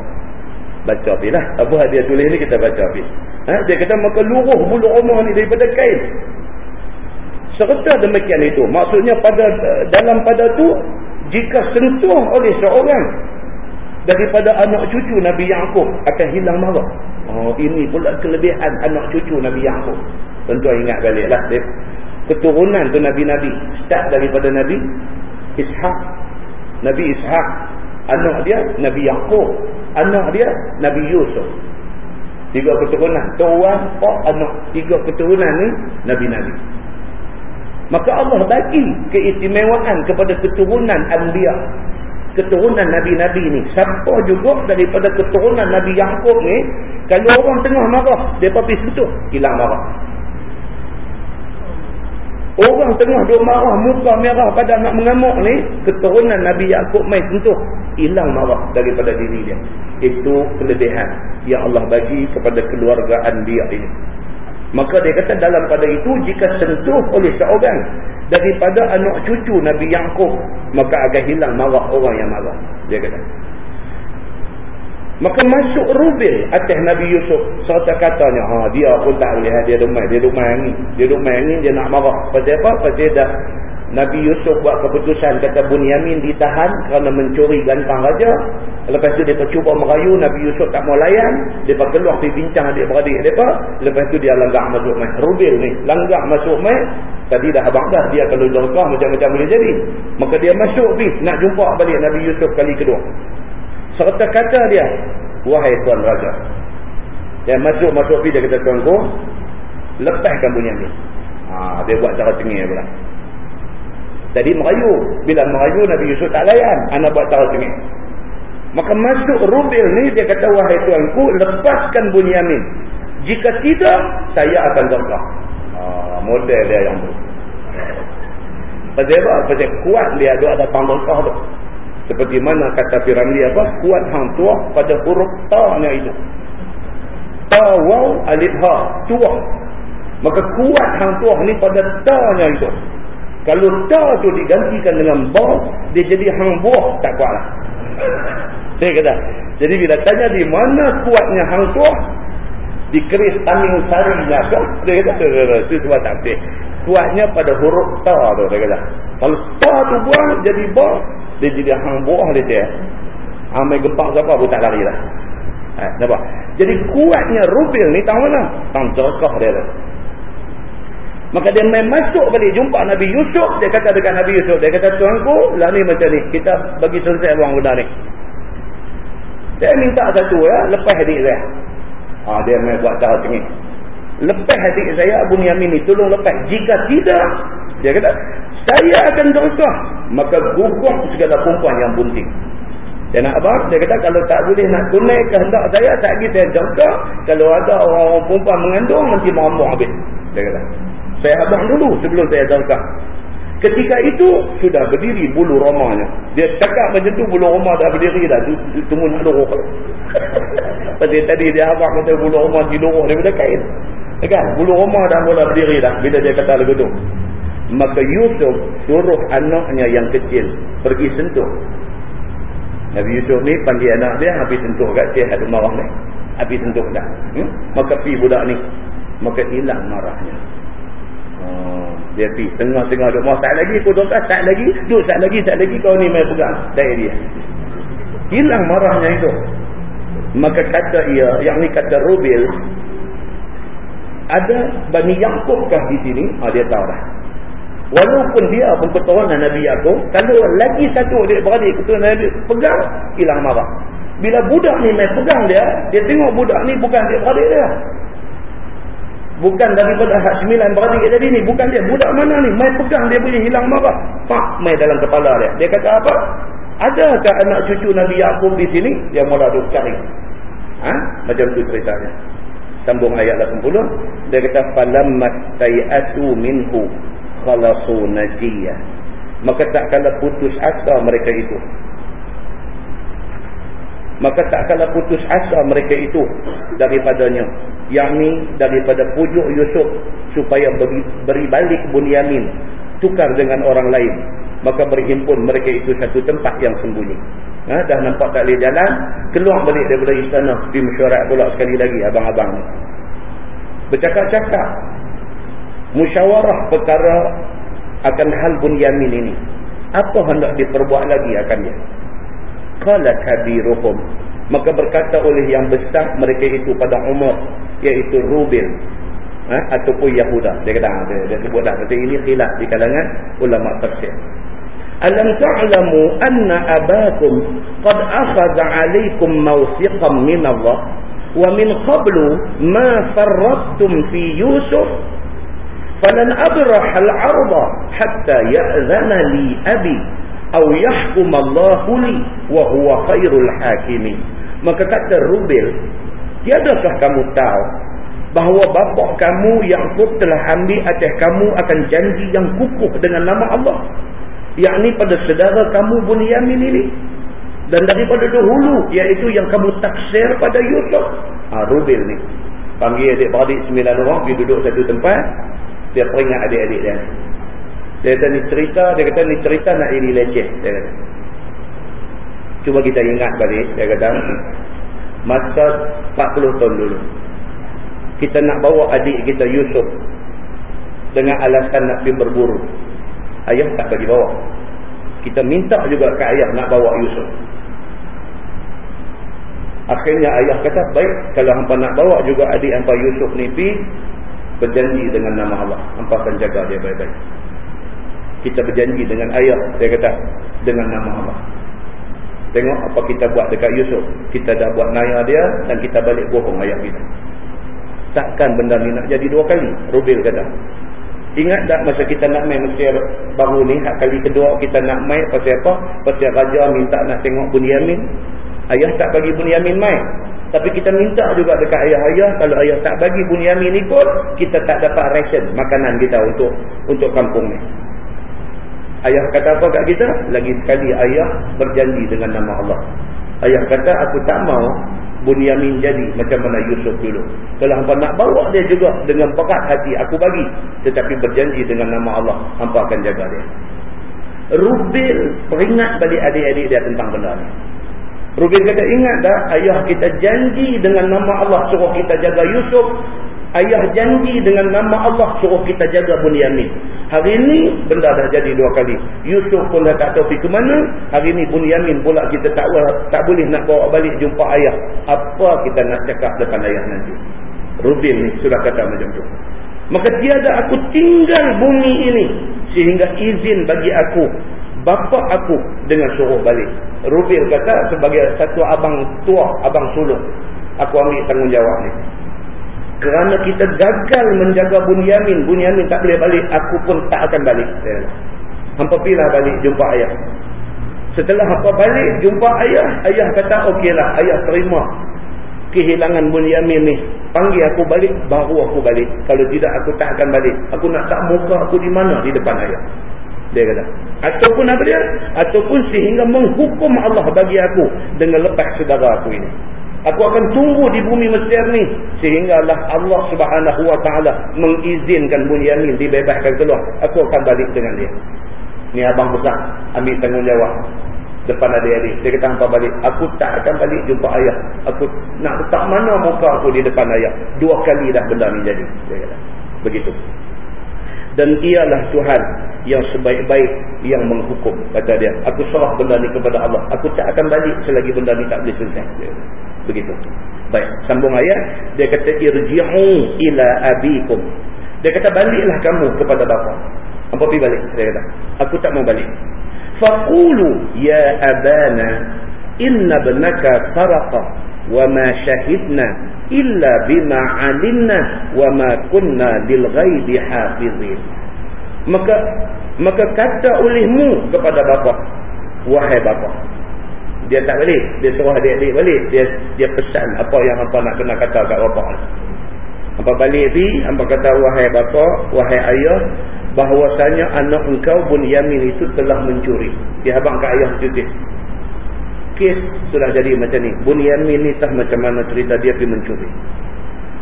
baca habis lah apa dia tulis ni kita baca habis ha? dia kata maka luruh bulu rumah ni daripada kain serta demikian itu maksudnya pada dalam pada tu jika sentuh oleh seorang daripada anak cucu Nabi Yaakob akan hilang marah. Oh, ini pula kelebihan anak cucu Nabi Yaakob. Tentu ingat baliklah. Keturunan tu Nabi-Nabi. Start daripada Nabi Ishaq. Nabi Ishaq. Anak dia Nabi Yaakob. Anak dia Nabi Yusuf. Tiga keturunan. Tuan, oh, anak. Tiga keturunan ni Nabi-Nabi. Maka Allah bagi keistimewaan kepada keturunan Anbiya keturunan Nabi-Nabi ni siapa juga daripada keturunan Nabi Yaakob ni kalau orang tengah marah dia pergi sentuh hilang marah orang tengah dia marah muka merah pada nak mengamuk ni keturunan Nabi Yaakob main sentuh. Hilang marah daripada diri dia. Itu kelebihan yang Allah bagi kepada keluarga Anbiya ini. Maka dia kata dalam pada itu jika sentuh oleh seorang daripada anak cucu Nabi Yaakob maka akan hilang marah orang yang marah. Dia kata maka masuk rubil atas Nabi Yusuf serta katanya ha, dia pun tak boleh dia rumah dia rumah angin dia rumah angin dia nak marah pasal apa pasal dah Nabi Yusuf buat keputusan kata Bunyamin ditahan kerana mencuri gantang raja. Lepas tu dia cuba merayu Nabi Yusuf tak mau layan. Dia keluar pergi bincang adik-beradik mereka. Lepas tu dia langgar masuk mai. Rubil ni langgar masuk mai. Tadi dah abang dah dia kalau jangkah macam-macam boleh jadi. Maka dia masuk nak jumpa balik Nabi Yusuf kali kedua. Serta kata dia. Wahai Tuan Raja. Dia masuk-masuk pergi dia kata Tuan Ku. Lepaskan Bunyamin. Ha, dia buat cara cengih pula. Jadi merayu. Bila merayu Nabi Yusuf tak layan. Anak buat cara sengit. Maka masuk Rubil ni dia kata wahai tuanku lepaskan Bunyamin. Jika tidak saya akan dorkah. Ha, model dia yang tu. Pasal apa? Pasal kuat dia ada ada dorkah tu. Seperti mana kata Firamli apa? Kuat hang tua pada huruf ta-nya itu. Ta waw alif ha. Tua. Maka kuat hang tua ni pada ta-nya itu. Kalau ta tu digantikan dengan ba, dia jadi hang buah tak kuatlah. Saya kata. Jadi bila tanya di mana kuatnya hang tuah, di keris taming sarinya kan? Dia kata, itu sebab tak betul. Kuatnya pada huruf ta tu, dia kata. Kalau ta tu buang jadi ba, dia jadi hang buah dia dia. Amai gempak siapa pun tak lari lah. Ha, nampak? Jadi kuatnya rubil ni tahu mana? Tang jerkah dia tu. Maka dia main masuk balik jumpa Nabi Yusuf. Dia kata dekat Nabi Yusuf. Dia kata, tuanku, lah ni macam ni. Kita bagi selesai ruang benda ni. Saya minta satu ya. Lepas adik saya. Ha, dia main buat cara cengih. Lepas adik saya, Abu Niyamin ni. Tolong lepas. Jika tidak, dia kata, saya akan terusah. Maka gugur segala perempuan yang bunting. Dia nak apa? Dia kata kalau tak boleh nak tunai kehendak saya, tak lagi saya jangka. Kalau ada orang-orang perempuan mengandung, nanti mahu habis. Dia kata. Saya abang dulu sebelum saya dalkah. Ketika itu sudah berdiri bulu romanya. Dia cakap macam tu bulu roma dah berdiri dah. Temu nak luruh. *laughs* Tadi tadi dia abang kata bulu roma di luruh daripada kain. Kan? Bulu roma dah mula berdiri dah bila dia kata lagu tu. Maka Yusuf suruh anaknya yang kecil pergi sentuh. Nabi Yusuf ni panggil anak dia habis sentuh kat sihat marah ni. Habis sentuh dah. Hmm? Maka pergi budak ni. Maka hilang marahnya. Hmm, dia pergi tengah-tengah duduk mau tak lagi aku duduk tak lagi duduk tak lagi tak lagi kau ni main pegang dari dia hilang marahnya itu maka kata ia yang ni kata Rubil ada Bani Yaakob di sini ha, dia tahu dah walaupun dia pun keturunan Nabi Yaakob kalau lagi satu dia beradik keturunan Nabi pegang hilang marah bila budak ni main pegang dia dia tengok budak ni bukan dia beradik dia Bukan daripada hak sembilan beradik tadi ni. Bukan dia. Budak mana ni? Mai pegang dia boleh hilang marah. Pak mai dalam kepala dia. Dia kata apa? Adakah anak cucu Nabi Yaakob di sini? Dia mula duk cari. Ha? Macam tu ceritanya. Sambung ayat 80. Dia kata, Falammat tayyatu minhu khalasu najiyah. Maka tak kala putus asa mereka itu. Maka tak kala putus asa mereka itu daripadanya. Yakni daripada pujuk Yusuf supaya beri, beri balik Bunyamin tukar dengan orang lain. Maka berhimpun mereka itu satu tempat yang sembunyi. Ha, dah nampak tak boleh jalan keluar balik daripada istana. Di mesyuarat pula sekali lagi abang-abang ni. Bercakap-cakap musyawarah perkara akan hal Bunyamin ini. Apa hendak diperbuat lagi akan dia? Qala kabiruhum. Maka berkata oleh yang besar mereka itu pada umur iaitu Rubil ha? ataupun Yahuda. Dia kata dia, dia sebut dah. Kata ini khilaf di kalangan ulama tafsir. Alam ta'lamu anna abakum qad akhadha 'alaykum mawthiqan min Allah wa min qablu ma farrattum fi Yusuf falan abrah al-'arda hatta ya'zana li abi aw yahkum Allah li wa huwa khairul hakimin maka kata Rubil tiadakah kamu tahu bahawa bapa kamu yang pun telah ambil atas kamu akan janji yang kukuh dengan nama Allah? Yakni pada saudara kamu Bunyamin ini dan daripada dahulu iaitu yang kamu taksir pada Yusuf? Ha, Rubil ni. Panggil adik-beradik sembilan orang pergi duduk satu tempat dia peringat adik-adik dia. Dia kata ni cerita dia kata ni cerita nak ini leceh dia kata. Cuba kita ingat balik dia kata masa 40 tahun dulu kita nak bawa adik kita Yusuf dengan alasan nak pergi berburu. Ayah tak bagi bawa. Kita minta juga ke ayah nak bawa Yusuf. Akhirnya ayah kata baik kalau hampa nak bawa juga adik hampa Yusuf ni pergi berjanji dengan nama Allah. Hampa akan jaga dia baik-baik. Kita berjanji dengan ayah dia kata dengan nama Allah. Tengok apa kita buat dekat Yusuf. Kita dah buat naya dia dan kita balik bohong ayah kita. Takkan benda ni nak jadi dua kali Rubil kata. Ingat tak masa kita nak main Mesir baru ni hak kali kedua kita nak main pasal apa? Pasal raja minta nak tengok Bunyamin ayah tak bagi Bunyamin main tapi kita minta juga dekat ayah-ayah kalau ayah tak bagi Bunyamin ikut kita tak dapat ration makanan kita untuk untuk kampung ni ayah kata apa kat kita lagi sekali ayah berjanji dengan nama Allah ayah kata aku tak mau Bunyamin jadi macam mana Yusuf dulu. Kalau hampa nak bawa dia juga dengan berat hati aku bagi. Tetapi berjanji dengan nama Allah. Hampa akan jaga dia. Rubil peringat balik adik-adik dia tentang benda ni. Rubil kata ingat tak ayah kita janji dengan nama Allah suruh kita jaga Yusuf. Ayah janji dengan nama Allah suruh kita jaga Bunyamin. Hari ini benda dah jadi dua kali. Yusuf pun dah tak tahu pergi ke mana. Hari ini Bunyamin pula kita tak tak boleh nak bawa balik jumpa ayah. Apa kita nak cakap depan ayah nanti. Rubin ni sudah kata macam tu. Maka tiada aku tinggal bumi ini. Sehingga izin bagi aku. Bapa aku dengan suruh balik. Rubin kata sebagai satu abang tua, abang sulung. Aku ambil tanggungjawab ni. Kerana kita gagal menjaga Bunyamin Bunyamin tak boleh balik aku pun tak akan balik. Hampa pilih balik jumpa ayah. Setelah hampa balik jumpa ayah ayah kata okeylah ayah terima kehilangan Bunyamin ni. Panggil aku balik baru aku balik. Kalau tidak aku tak akan balik. Aku nak tak muka aku di mana? Di depan ayah dia kata ataupun apa dia ataupun sehingga menghukum Allah bagi aku dengan lepas saudara aku ini Aku akan tunggu di bumi Mesir ni sehinggalah Allah Subhanahu wa taala mengizinkan Bunyamin dibebaskan keluar. Aku akan balik dengan dia. Ni abang besar ambil tanggungjawab depan adik-adik. Dia kata hampa balik. Aku tak akan balik jumpa ayah. Aku nak letak mana muka aku di depan ayah. Dua kali dah benda ni jadi. Dia kata. Begitu. Dan ialah Tuhan yang sebaik-baik yang menghukum. Kata dia. Aku serah benda ni kepada Allah. Aku tak akan balik selagi benda ni tak boleh selesai. Begitu baik sambung ayat dia kata irji'u ila abikum dia kata baliklah kamu kepada bapa apa pergi balik dia kata aku tak mau balik faqulu ya abana inna ibnaka saraqa wa ma shahidna illa bima 'alimna wa ma kunna lil ghaibi hafizin. Maka maka kata olehmu kepada bapa wahai bapa. Dia tak balik dia suruh adik-adik balik dia dia pesan apa yang apa nak kena kata kat bapak apa balik pi apa kata wahai bapa wahai ayah bahawasanya anak engkau pun Yamin itu telah mencuri. Dia abang kat ayah cuti kes sudah jadi macam ni Bun Yamin ni tak macam mana cerita dia pergi mencuri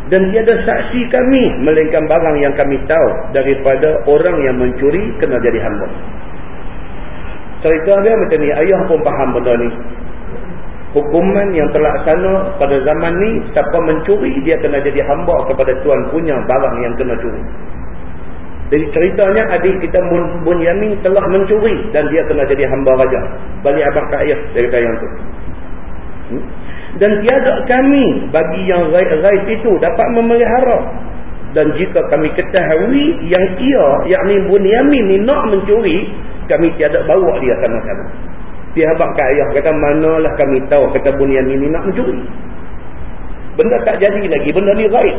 dan dia ada saksi kami melainkan barang yang kami tahu daripada orang yang mencuri kena jadi hamba Cerita dia macam ni. Ayah pun faham benda ni. Hukuman yang terlaksana pada zaman ni. Siapa mencuri dia kena jadi hamba kepada tuan punya barang yang kena curi. Jadi ceritanya adik kita Bunyamin telah mencuri dan dia kena jadi hamba raja. Balik abang dia kata yang tu. Hmm? Dan tiada kami bagi yang raib itu dapat memelihara. Dan jika kami ketahui yang ia, yakni Bunyamin ni nak mencuri, kami tiada bawa dia sama-sama. Dia habak ke ayah kata, manalah kami tahu kata Bunyamin ni nak mencuri. Benda tak jadi lagi, benda ni raib.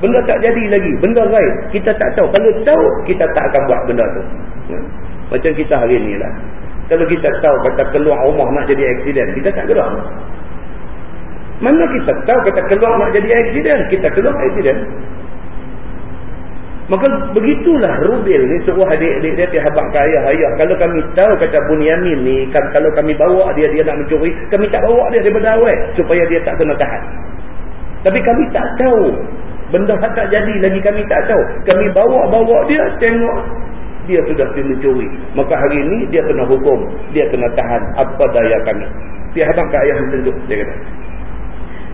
Benda tak jadi lagi. Benda gaib. Kita tak tahu. Kalau tahu, kita tak akan buat benda tu. Ya? Macam kita hari ni lah. Kalau kita tahu kata keluar rumah nak jadi aksiden, kita tak gerak. Mana kita tahu kata keluar nak jadi aksiden? Kita keluar aksiden. Maka begitulah Rubil ni sebuah adik-adik dia terhabak ke ayah-ayah. Kalau kami tahu kata Bunyamin ni, kan, kalau kami bawa dia, dia nak mencuri, kami tak bawa dia daripada awal supaya dia tak kena tahan. Tapi kami tak tahu Benda tak jadi lagi kami tak tahu. Kami bawa-bawa dia tengok dia sudah mencuri. Maka hari ini dia kena hukum. Dia kena tahan apa daya kami. Dia hadap ke ayah tentu. Dia kata.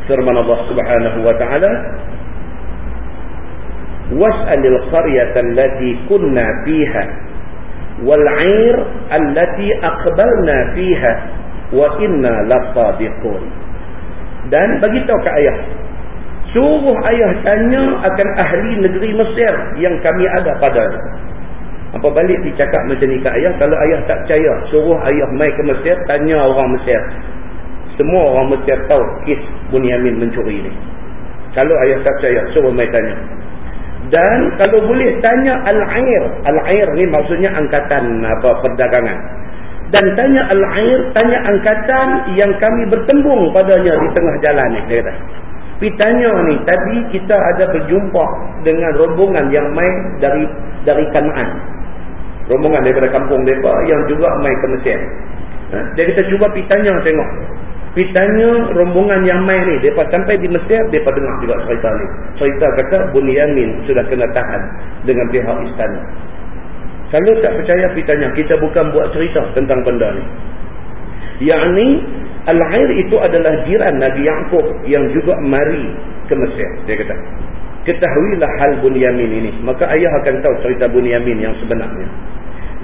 Firman Allah subhanahu wa ta'ala. Was'alil qaryata allati kunna fiha. Wal'ir allati aqbalna fiha. Wa inna lafadiqun. Dan bagi tahu ke ayah. Suruh ayah tanya akan ahli negeri Mesir yang kami ada padanya. Apa balik dicakap macam ni ke ayah. Kalau ayah tak percaya, suruh ayah mai ke Mesir, tanya orang Mesir. Semua orang Mesir tahu kis Bunyamin mencuri ni. Kalau ayah tak percaya, suruh mai tanya. Dan kalau boleh tanya Al-Air. Al-Air ni maksudnya angkatan apa perdagangan. Dan tanya Al-Air, tanya angkatan yang kami bertembung padanya di tengah jalan ni. Dia kata. Pergi tanya ni, tadi kita ada berjumpa dengan rombongan yang main dari dari Kanaan. Rombongan daripada kampung mereka yang juga main ke Mesir. Ha? Dia kita cuba pergi tanya tengok. Pergi tanya rombongan yang main ni. Mereka sampai di Mesir, mereka dengar juga cerita ni. Cerita kata Bunyamin sudah kena tahan dengan pihak istana. Kalau tak percaya pergi tanya. Kita bukan buat cerita tentang benda ni. Yang ni Al-Air itu adalah jiran Nabi Yaakob yang juga mari ke Mesir. Dia kata, ketahuilah hal Bunyamin ini. Maka ayah akan tahu cerita Bunyamin yang sebenarnya.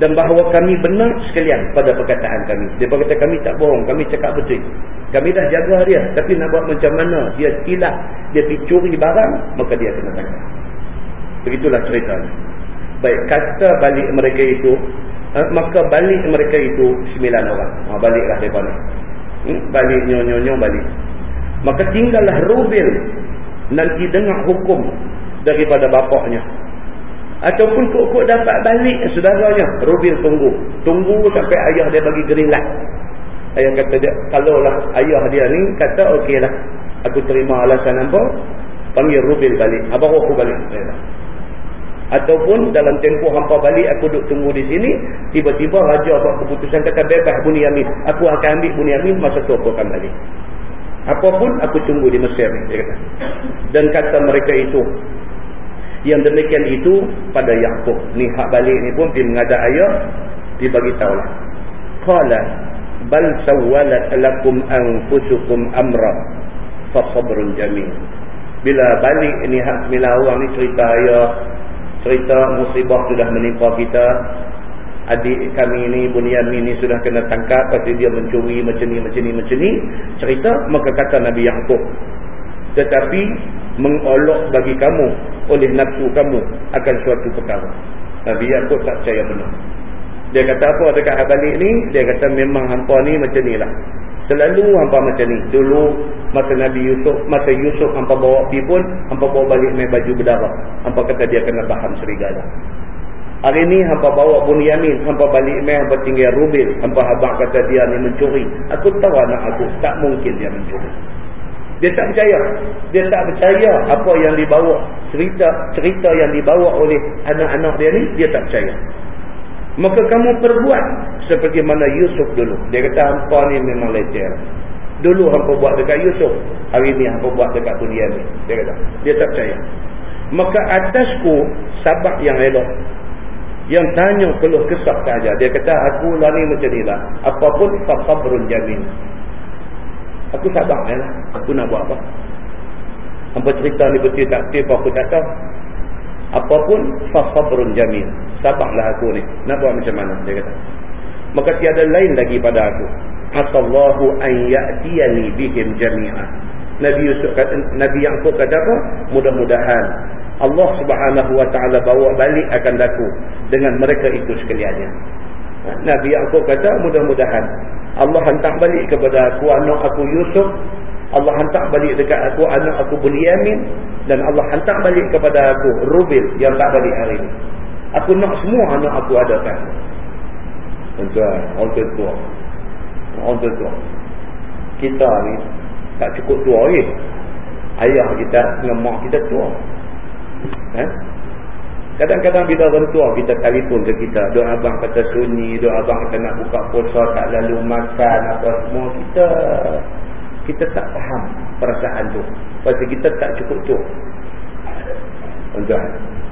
Dan bahawa kami benar sekalian pada perkataan kami. Dia kata kami tak bohong, kami cakap betul. Kami dah jaga dia. Tapi nak buat macam mana dia silap, dia pergi barang, maka dia kena tangkap. Begitulah ceritanya. Baik, kata balik mereka itu, eh, maka balik mereka itu sembilan orang. Ha, baliklah daripada hmm? balik nyonya-nyonya balik. Maka tinggallah Rubil nanti dengar hukum daripada bapaknya. Ataupun kok-kok dapat balik saudaranya. Rubil tunggu. Tunggu sampai ayah dia bagi light ayah kata dia kalaulah ayah dia ni kata okey lah aku terima alasan apa? Panggil Rubil balik. Abang aku balik ataupun dalam tempoh hampa balik aku duduk tunggu di sini tiba-tiba raja buat keputusan kata bebas Bunyamin aku akan ambil Bunyamin masa tu aku akan balik. Apapun aku tunggu di Mesir ni dia kata. Dan kata mereka itu yang demikian itu pada Yaakob ni hak balik ni pun pergi mengadap ayah dia bagi tahu lah. Qala bal sawwalat lakum anfusukum amra fa sabrun jamil. Bila balik ni hak sembilan orang ni cerita ayah cerita musibah sudah menimpa kita. Adik kami ini Bunyamin ini sudah kena tangkap pasti dia mencuri macam ni macam ni macam ni. Cerita maka kata Nabi Yaakob tetapi mengolok bagi kamu oleh nafsu kamu akan suatu perkara. Nabi Yaakob tak percaya benar dia kata apa dekat balik ni? Dia kata memang hampa ni macam ni lah Selalu hampa macam ni. Dulu masa Nabi Yusuf, masa Yusuf hampa bawa pergi pun, hampa bawa balik main baju berdarah. Hampa kata dia kena bahan serigala. Hari ni hampa bawa Bunyamin, hampa balik main, hampa tinggal Rubil. Hampa habang kata dia ni mencuri. Aku tahu anak aku, tak mungkin dia mencuri. Dia tak percaya. Dia tak percaya apa yang dibawa, cerita cerita yang dibawa oleh anak-anak dia ni, dia tak percaya. Maka kamu perbuat seperti mana Yusuf dulu. Dia kata hampa ni memang leceh. Dulu hampa buat dekat Yusuf. Hari ni hampa buat dekat dunia ni. Dia kata. Dia tak percaya. Maka atasku sabak yang elok. Yang tanya keluh kesah saja. Dia kata aku ni macam ni lah. Apapun fasabrun jamin. Aku sabak ya lah. Aku nak buat apa. Hampa cerita ni betul tak betul aku tak tahu. Apapun fasabrun jamil. Sabarlah aku ni. Nak buat macam mana? Dia kata. Maka tiada lain lagi pada aku. Asallahu an ya'tiyani bihim jami'an. Nabi Yusuf kata Nabi Yaqub kata apa? Mudah-mudahan Allah Subhanahu wa taala bawa balik akan aku dengan mereka itu sekaliannya. Nabi Yaqub kata mudah-mudahan Allah hantar balik kepada aku anak aku Yusuf Allah hantar balik dekat aku anak aku Bunyamin dan Allah hantar balik kepada aku Rubil yang tak balik hari ini. Aku nak semua anak aku adakan. Tuan, orang tua. Orang tua. Kita ni tak cukup tua lagi. Ayah kita dengan mak kita tua. Eh? Kadang-kadang bila orang tua kita telefon ke kita, doa abang kata sunyi, doa abang kata nak buka puasa tak lalu makan apa semua kita kita tak faham perasaan tu. Pasal kita tak cukup tu. Tuan,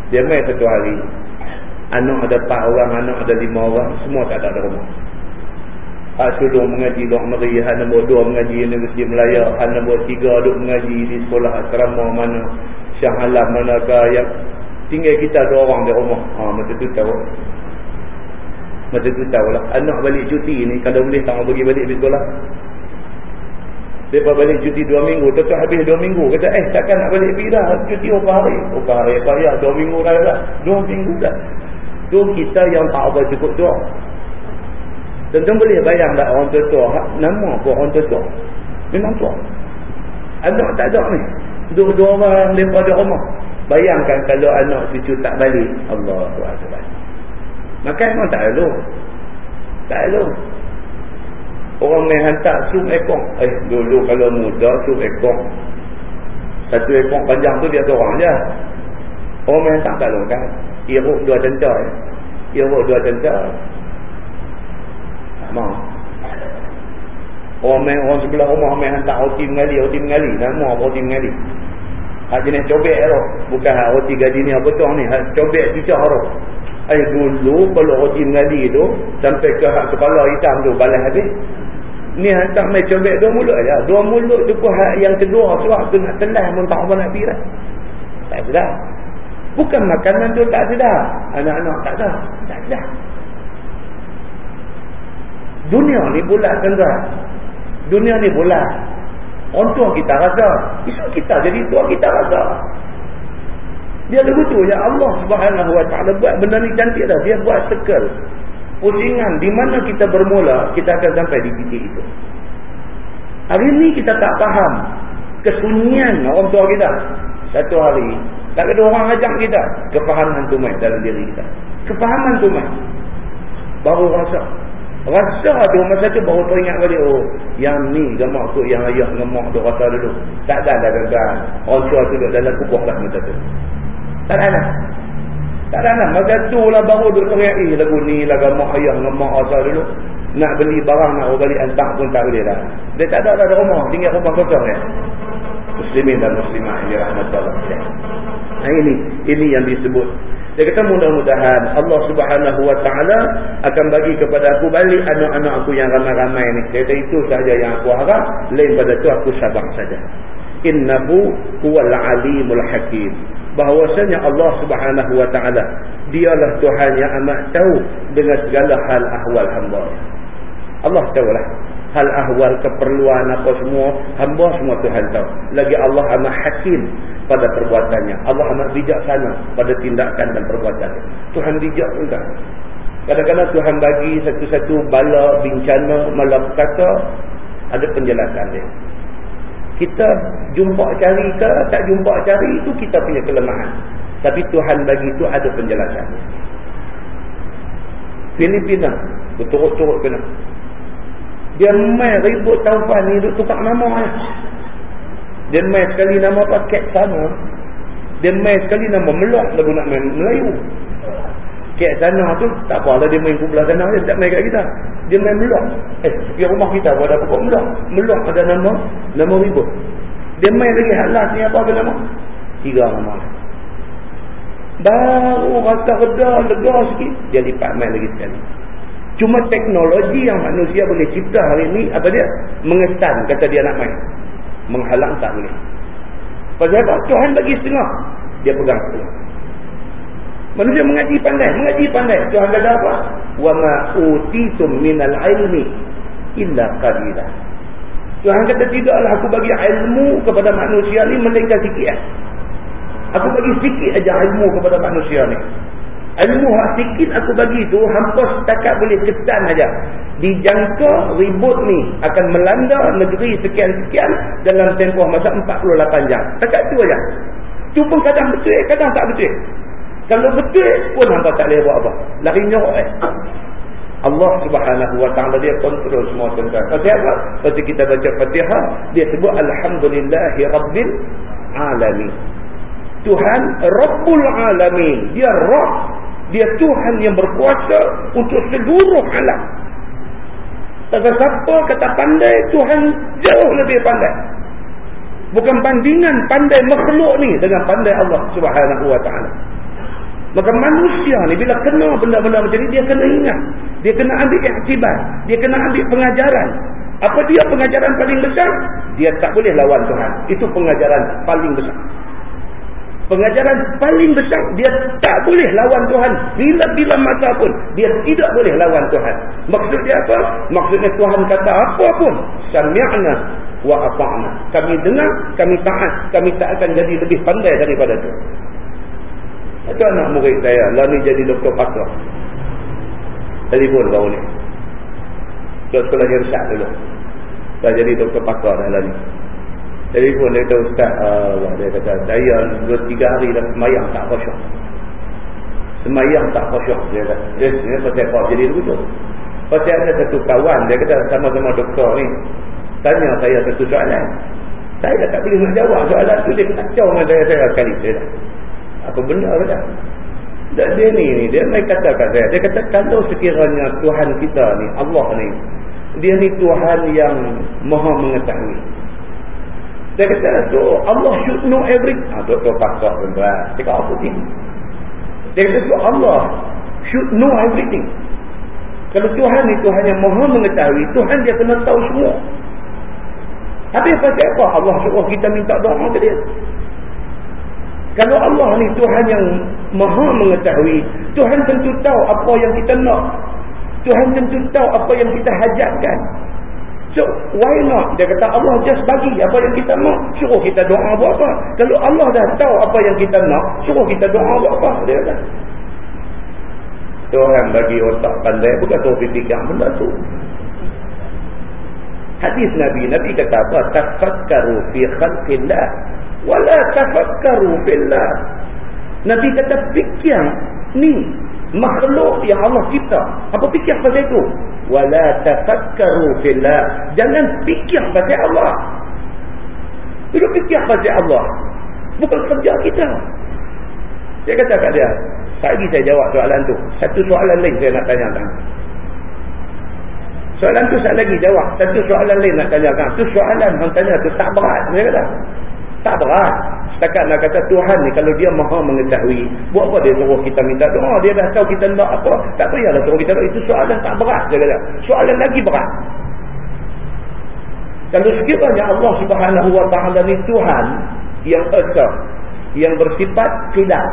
dia main satu hari. Anak ada 4 orang, anak ada 5 orang, semua tak ada rumah. Hak sulung mengaji luar meri, hak nombor 2 mengaji Universiti Melaya, hak nombor 3 duduk mengaji di sekolah asrama mana, Syah Alam manakah yang tinggal kita dua orang di rumah. Ha, macam tu tahu. Macam tu tahu lah. Anak balik cuti ni, kalau boleh tak pergi balik di sekolah. Lepas balik cuti dua minggu. Tetap habis dua minggu. Kata eh takkan nak balik pergi dah. Cuti berapa hari? Berapa hari apa ya? Dua minggu dah dah. Dua minggu dah. Tu kita yang tak apa cukup tua. Tentu boleh bayang tak orang tua-tua. Ha, nama pun orang tua-tua. Memang tua. Anak tak ada ni. Dua-dua orang di rumah. Bayangkan kalau anak cucu tak balik. Allah SWT. Makan memang tak lalu. Tak lalu. Orang main hantar sum ekor. Eh, dulu kalau muda sum ekor. Satu ekor panjang tu dia seorang je. Orang main hantar tak lalu kan. Iruk dua tentar. Iruk dua tentar. Tak mahu. Orang main, orang sebelah rumah main hantar roti mengali, roti mengali. Nama roti mengali. Hak jenis cobek tu. Bukan hak roti apa tu ni. Hak cobek cucah tu. Eh dulu kalau roti mengali tu. Sampai ke hak kepala hitam tu. Balas habis. Ni hantar main cobek dua mulut aja. Dua mulut tu pun yang kedua suap tu nak telah pun tak apa nak pergi. Tak sedar. Bukan makanan tu tak sedar. Anak-anak tak sedar. Tak sedar. Dunia ni bulat kan Dunia ni bulat. Orang tua kita rasa. Isu kita jadi tua kita rasa. Dia ada begitu. Ya Allah subhanahu wa ta'ala buat benda ni cantik dah. Dia buat circle pusingan di mana kita bermula kita akan sampai di titik itu. Hari ini kita tak faham kesunyian orang tua kita. Satu hari tak ada orang ajak kita. Kefahaman tu main dalam diri kita. Kefahaman tu main. Baru rasa. Rasa tu masa tu baru teringat balik oh yang ni gamak tu yang ayah gamak tu rasa dulu. Tak ada gagal orang tua tu duduk dalam kubur lah masa tu. Tak ada lah tak ada nak. Masa tu lah baru duk teriak. Eh lagu ni lagu mak ayah dengan mak asal dulu. Nak beli barang nak balik hantar pun tak boleh dah. Dia tak ada lah ada rumah. Tinggal rumah kosong ya. Muslimin dan muslimah yang dirahmati Allah. Nah ini. Ini yang disebut. Dia kata mudah-mudahan Allah subhanahu wa ta'ala akan bagi kepada aku balik anak-anak aku yang ramai-ramai ni. Dia kata itu sahaja yang aku harap. Lain pada tu aku sabar saja. Innahu huwal alimul hakim bahwasanya Allah Subhanahu wa taala dialah Tuhan yang amat tahu dengan segala hal ahwal hamba. Allah tahulah hal ahwal keperluan apa semua hamba semua Tuhan tahu. Lagi Allah amat hakim pada perbuatannya. Allah amat bijaksana pada tindakan dan perbuatannya. Tuhan bijak juga. Kadang-kadang Tuhan bagi satu-satu bala, bencana, malapetaka ada penjelasan dia kita jumpa cari ke tak jumpa cari itu kita punya kelemahan. Tapi Tuhan bagi itu ada penjelasan. Filipina berturut-turut kena. Dia main ribut taufan ni duduk tukar nama ya. dia main sekali nama paket sana. Dia main sekali nama melak lagu nak main Melayu Kek sana tu tak apa dia main kubelah sana dia tak main kat kita. Dia main melok. Eh, di rumah kita pun ada pokok melok. Melok ada nama, nama ribut. Dia main lagi halas ni apa ke nama? Tiga nama. Baru rasa reda, lega sikit, dia lipat main lagi sekali. Cuma teknologi yang manusia boleh cipta hari ini, apa dia? Mengesan kata dia nak main. Menghalang tak boleh. Pasal apa? Tuhan bagi setengah. Dia pegang setengah. Manusia mengaji pandai, mengaji pandai. Tuhan kata apa? Wa ma utitum minal ilmi illa qalila. Tuhan kata tidaklah aku bagi ilmu kepada manusia ni melainkan sikit. Aku bagi sikit aja ilmu kepada manusia ni. Ilmu hak sikit aku bagi tu hampa setakat boleh kesan aja. Dijangka ribut ni akan melanda negeri sekian-sekian dalam tempoh masa 48 jam. Setakat tu aja. Pun kadang betul, kadang tak betul. Kalau betul pun hampa tak boleh buat apa. Lari nyorok eh. Allah subhanahu wa ta'ala dia kontrol semua tentang. Pasal apa? Pasal kita baca fatihah, dia sebut Alhamdulillahi Rabbil Alamin. Tuhan Rabbul Alamin. Dia Rabb. Dia Tuhan yang berkuasa untuk seluruh alam. Tak siapa kata pandai, Tuhan jauh lebih pandai. Bukan bandingan pandai makhluk ni dengan pandai Allah subhanahu wa ta'ala. Maka manusia ni bila kena benda-benda macam ni, dia kena ingat. Dia kena ambil iktibar. Dia kena ambil pengajaran. Apa dia pengajaran paling besar? Dia tak boleh lawan Tuhan. Itu pengajaran paling besar. Pengajaran paling besar, dia tak boleh lawan Tuhan. Bila-bila masa pun, dia tidak boleh lawan Tuhan. Maksudnya apa? Maksudnya Tuhan kata apa pun. Sami'na wa apa'na. Kami dengar, kami taat. Kami tak akan jadi lebih pandai daripada itu. Itu anak murid saya. Lah ni jadi doktor pakar. Telefon baru ni. Dia sekolah Hirsyat dulu. Dah jadi doktor pakar dah lah ni. Telefon dia kata Ustaz Allah. Dia kata saya dua tiga hari dah semayang tak khusyuk. Semayang tak khusyuk. Dia kata. Dia pasal apa jadi begitu. Pasal ada satu kawan. Dia kata sama-sama doktor ni. Tanya saya satu soalan. Saya dah tak boleh nak jawab soalan tu. Dia kacau dengan saya. Saya kali. Saya dah. Apa benda kata? Dan dia ni, ni dia mai kata kat saya. Dia kata kalau sekiranya Tuhan kita ni, Allah ni, dia ni Tuhan yang maha mengetahui. Dia kata, so Allah should know everything. Ah, doktor pakar berat. Dia kata, apa ni? Dia kata, so Allah should know everything. Kalau Tuhan ni Tuhan yang maha mengetahui, Tuhan dia kena tahu semua. Habis pasal apa? Allah suruh kita minta doa ke dia. Kalau Allah ni Tuhan yang maha mengetahui, Tuhan tentu tahu apa yang kita nak. Tuhan tentu tahu apa yang kita hajatkan. So, why not? Dia kata Allah just bagi apa yang kita nak. Suruh kita doa buat apa. Kalau Allah dah tahu apa yang kita nak, suruh kita doa buat apa. Dia kata. Tuhan bagi otak pandai, bukan suruh fikirkan benda tu. Hadis Nabi, Nabi kata apa? Tafakkaru fi khalqillah wala tafakkaru billah. Nabi kata fikir ni makhluk yang Allah cipta. Apa fikir pasal itu? Wala tafakkaru billah. Jangan fikir pasal Allah. Duduk fikir pasal Allah. Bukan kerja kita. Saya kata kat dia lagi saya jawab soalan tu. Satu soalan lain saya nak tanya tanya soalan tu saya lagi jawab. Satu soalan lain nak tanya tu soalan yang tanya tu tak berat saya kata tak berat. Setakat nak kata Tuhan ni kalau dia maha mengetahui. Buat apa dia suruh kita minta doa. Dia dah tahu kita nak apa. Tak payahlah suruh kita doa. Itu soalan tak berat. Dia kata. Soalan lagi berat. Kalau sekiranya Allah subhanahu wa ta'ala ni Tuhan yang esa. Yang bersifat tidak.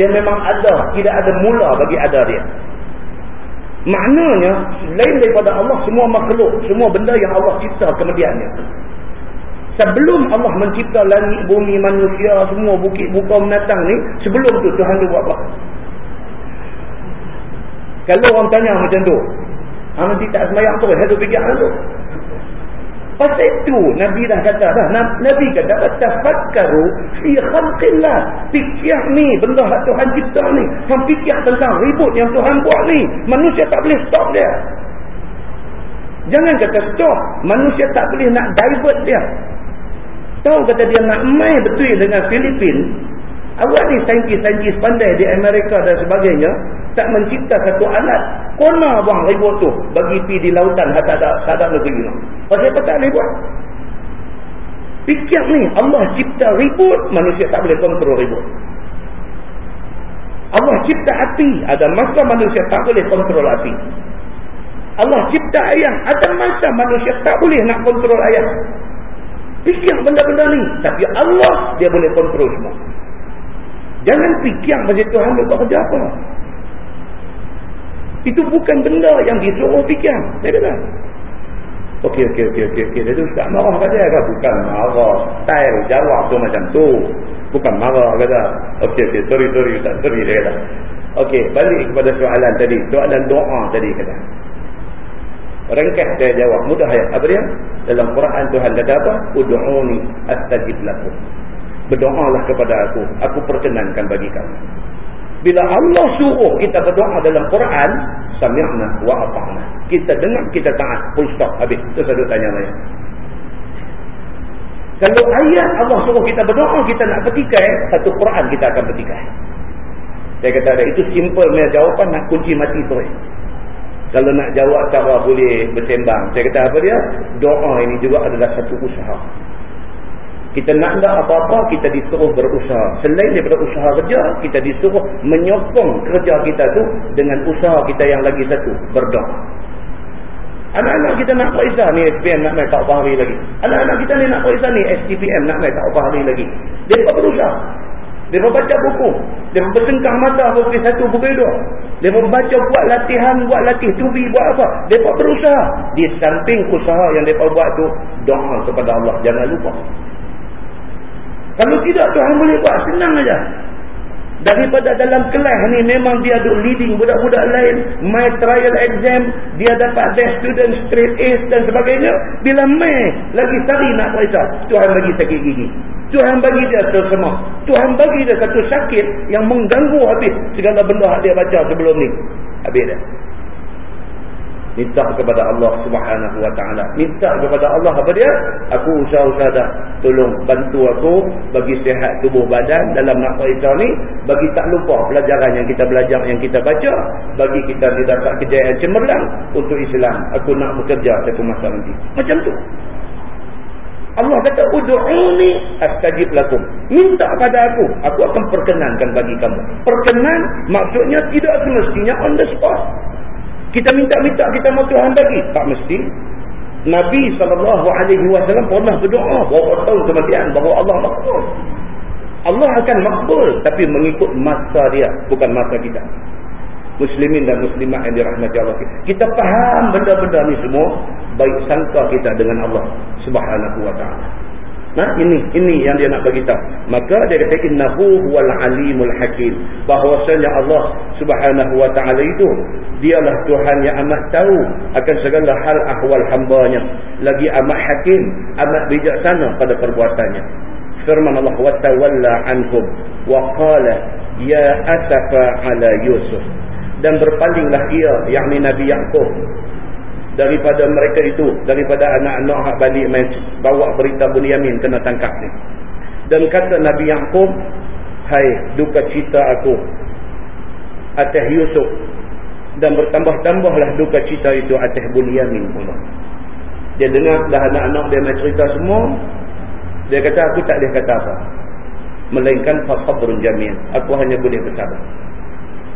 Dia memang ada. Tidak ada mula bagi ada dia. Maknanya, lain daripada Allah, semua makhluk, semua benda yang Allah cipta kemudiannya. Sebelum Allah mencipta langit, bumi, manusia, semua bukit, buka, menatang ni, sebelum tu Tuhan tu buat apa? Kalau orang tanya macam tu, ha, nanti tak semayang tu, saya tu fikir tu. Pasal itu, Nabi dah kata dah. Nabi kata, Tafakkaru fi khalqillah. Fikir ni, benda yang Tuhan cipta ni. Yang fikir tentang ribut yang Tuhan buat ni. Manusia tak boleh stop dia. Jangan kata stop. Manusia tak boleh nak divert dia. Tahu kata dia nak main betul dengan Filipin. Awak ni saintis-saintis pandai di Amerika dan sebagainya. Tak mencipta satu alat. Kona buang ribut tu. Bagi pi di lautan. Tak ada, tak ada negeri ni. Pasal apa tak boleh buat? Fikir ni. Allah cipta ribut. Manusia tak boleh kontrol ribut. Allah cipta api. Ada masa manusia tak boleh kontrol api. Allah cipta ayam. Ada masa manusia tak boleh nak kontrol ayam. Fikir benda-benda ni. Tapi Allah, dia boleh kontrol semua. Jangan fikir macam Tuhan buat kerja apa. Itu bukan benda yang disuruh fikir. Saya kata. Okey, okey, okey, okey. Okay. Dia tu tak marah kat dia kan? Bukan marah. Style jawab tu macam tu. Bukan marah kata. Okey, okey. Sorry, sorry. Tak sorry dia kata. Okey, balik kepada soalan tadi. Soalan doa tadi kata. Ringkas saya jawab. Mudah ayat. Apa dia? Dalam Quran Tuhan kata apa? Udu'uni astajib lakum. Berdoalah kepada aku. Aku perkenankan bagi kamu. Bila Allah suruh kita berdoa dalam Quran, sami'na wa ata'na. Kita dengar, kita taat. Full stop. Habis. Itu saya tanya saya. Kalau ayat Allah suruh kita berdoa, kita nak petikai, satu Quran kita akan petikai. Saya kata ada, itu simple punya jawapan, nak kunci mati terus. Kalau nak jawab cara boleh bersembang. Saya kata apa dia? Doa ini juga adalah satu usaha. Kita nak tak apa-apa, kita disuruh berusaha. Selain daripada usaha kerja, kita disuruh menyokong kerja kita tu dengan usaha kita yang lagi satu, berdoa. Anak-anak kita nak periksa ni SPM nak main tak apa hari lagi. Anak-anak kita ni nak periksa ni STPM nak main tak apa hari lagi. Dia berusaha. Dia baca buku. Dia bersengkang mata pukul satu, pukul dua. Dia baca buat latihan, buat latih tubi, buat apa. Dia berusaha. Di samping usaha yang dia buat tu, doa kepada Allah. Jangan lupa. Kalau tidak Tuhan boleh buat senang aja. Daripada dalam kelas ni memang dia duk leading budak-budak lain. My trial exam. Dia dapat best student, straight A's dan sebagainya. Bila my lagi sari nak periksa. Tuhan bagi sakit gigi. Tuhan bagi dia tersemah. Tuhan bagi dia satu sakit yang mengganggu habis. Segala benda dia baca sebelum ni. Habis dia minta kepada Allah Subhanahu wa taala. Minta kepada Allah apa dia? Aku usaha-usaha dah tolong bantu aku bagi sihat tubuh badan dalam nak periksa ni. Bagi tak lupa pelajaran yang kita belajar yang kita baca. Bagi kita didapat kejayaan cemerlang untuk Islam. Aku nak bekerja satu masa nanti. Macam tu. Allah kata ud'uni astajib lakum. Minta pada aku. Aku akan perkenankan bagi kamu. Perkenan maksudnya tidak semestinya on the spot kita minta-minta kita mahu Tuhan bagi. Tak mesti. Nabi SAW pernah berdoa. Bahawa tahu kematian. Bahawa Allah makbul. Allah akan makbul. Tapi mengikut masa dia. Bukan masa kita. Muslimin dan muslimat yang dirahmati Allah. Kita faham benda-benda ni semua. Baik sangka kita dengan Allah. Subhanahu wa ta'ala. Nah, ini ini yang dia nak bagi tahu. Maka dia kata innahu wal alimul hakim. Bahwasanya Allah Subhanahu wa taala itu dialah Tuhan yang amat tahu akan segala hal ahwal hamba-Nya. Lagi amat hakim, amat bijaksana pada perbuatannya. Firman Allah wa tawalla anhum wa qala ya asafa ala yusuf. Dan berpalinglah ia yakni Nabi Yaqub daripada mereka itu daripada anak-anak hak balik main bawa berita Bunyamin kena tangkap ni. Dan kata Nabi Yaqub hai duka cita aku atas Yusuf. Dan bertambah-tambahlah duka cita itu atas Bunyamin pula. Dia dengar dah anak-anak dia main cerita semua dia kata aku tak boleh kata apa melainkan fasabrun jamil aku hanya boleh bersabar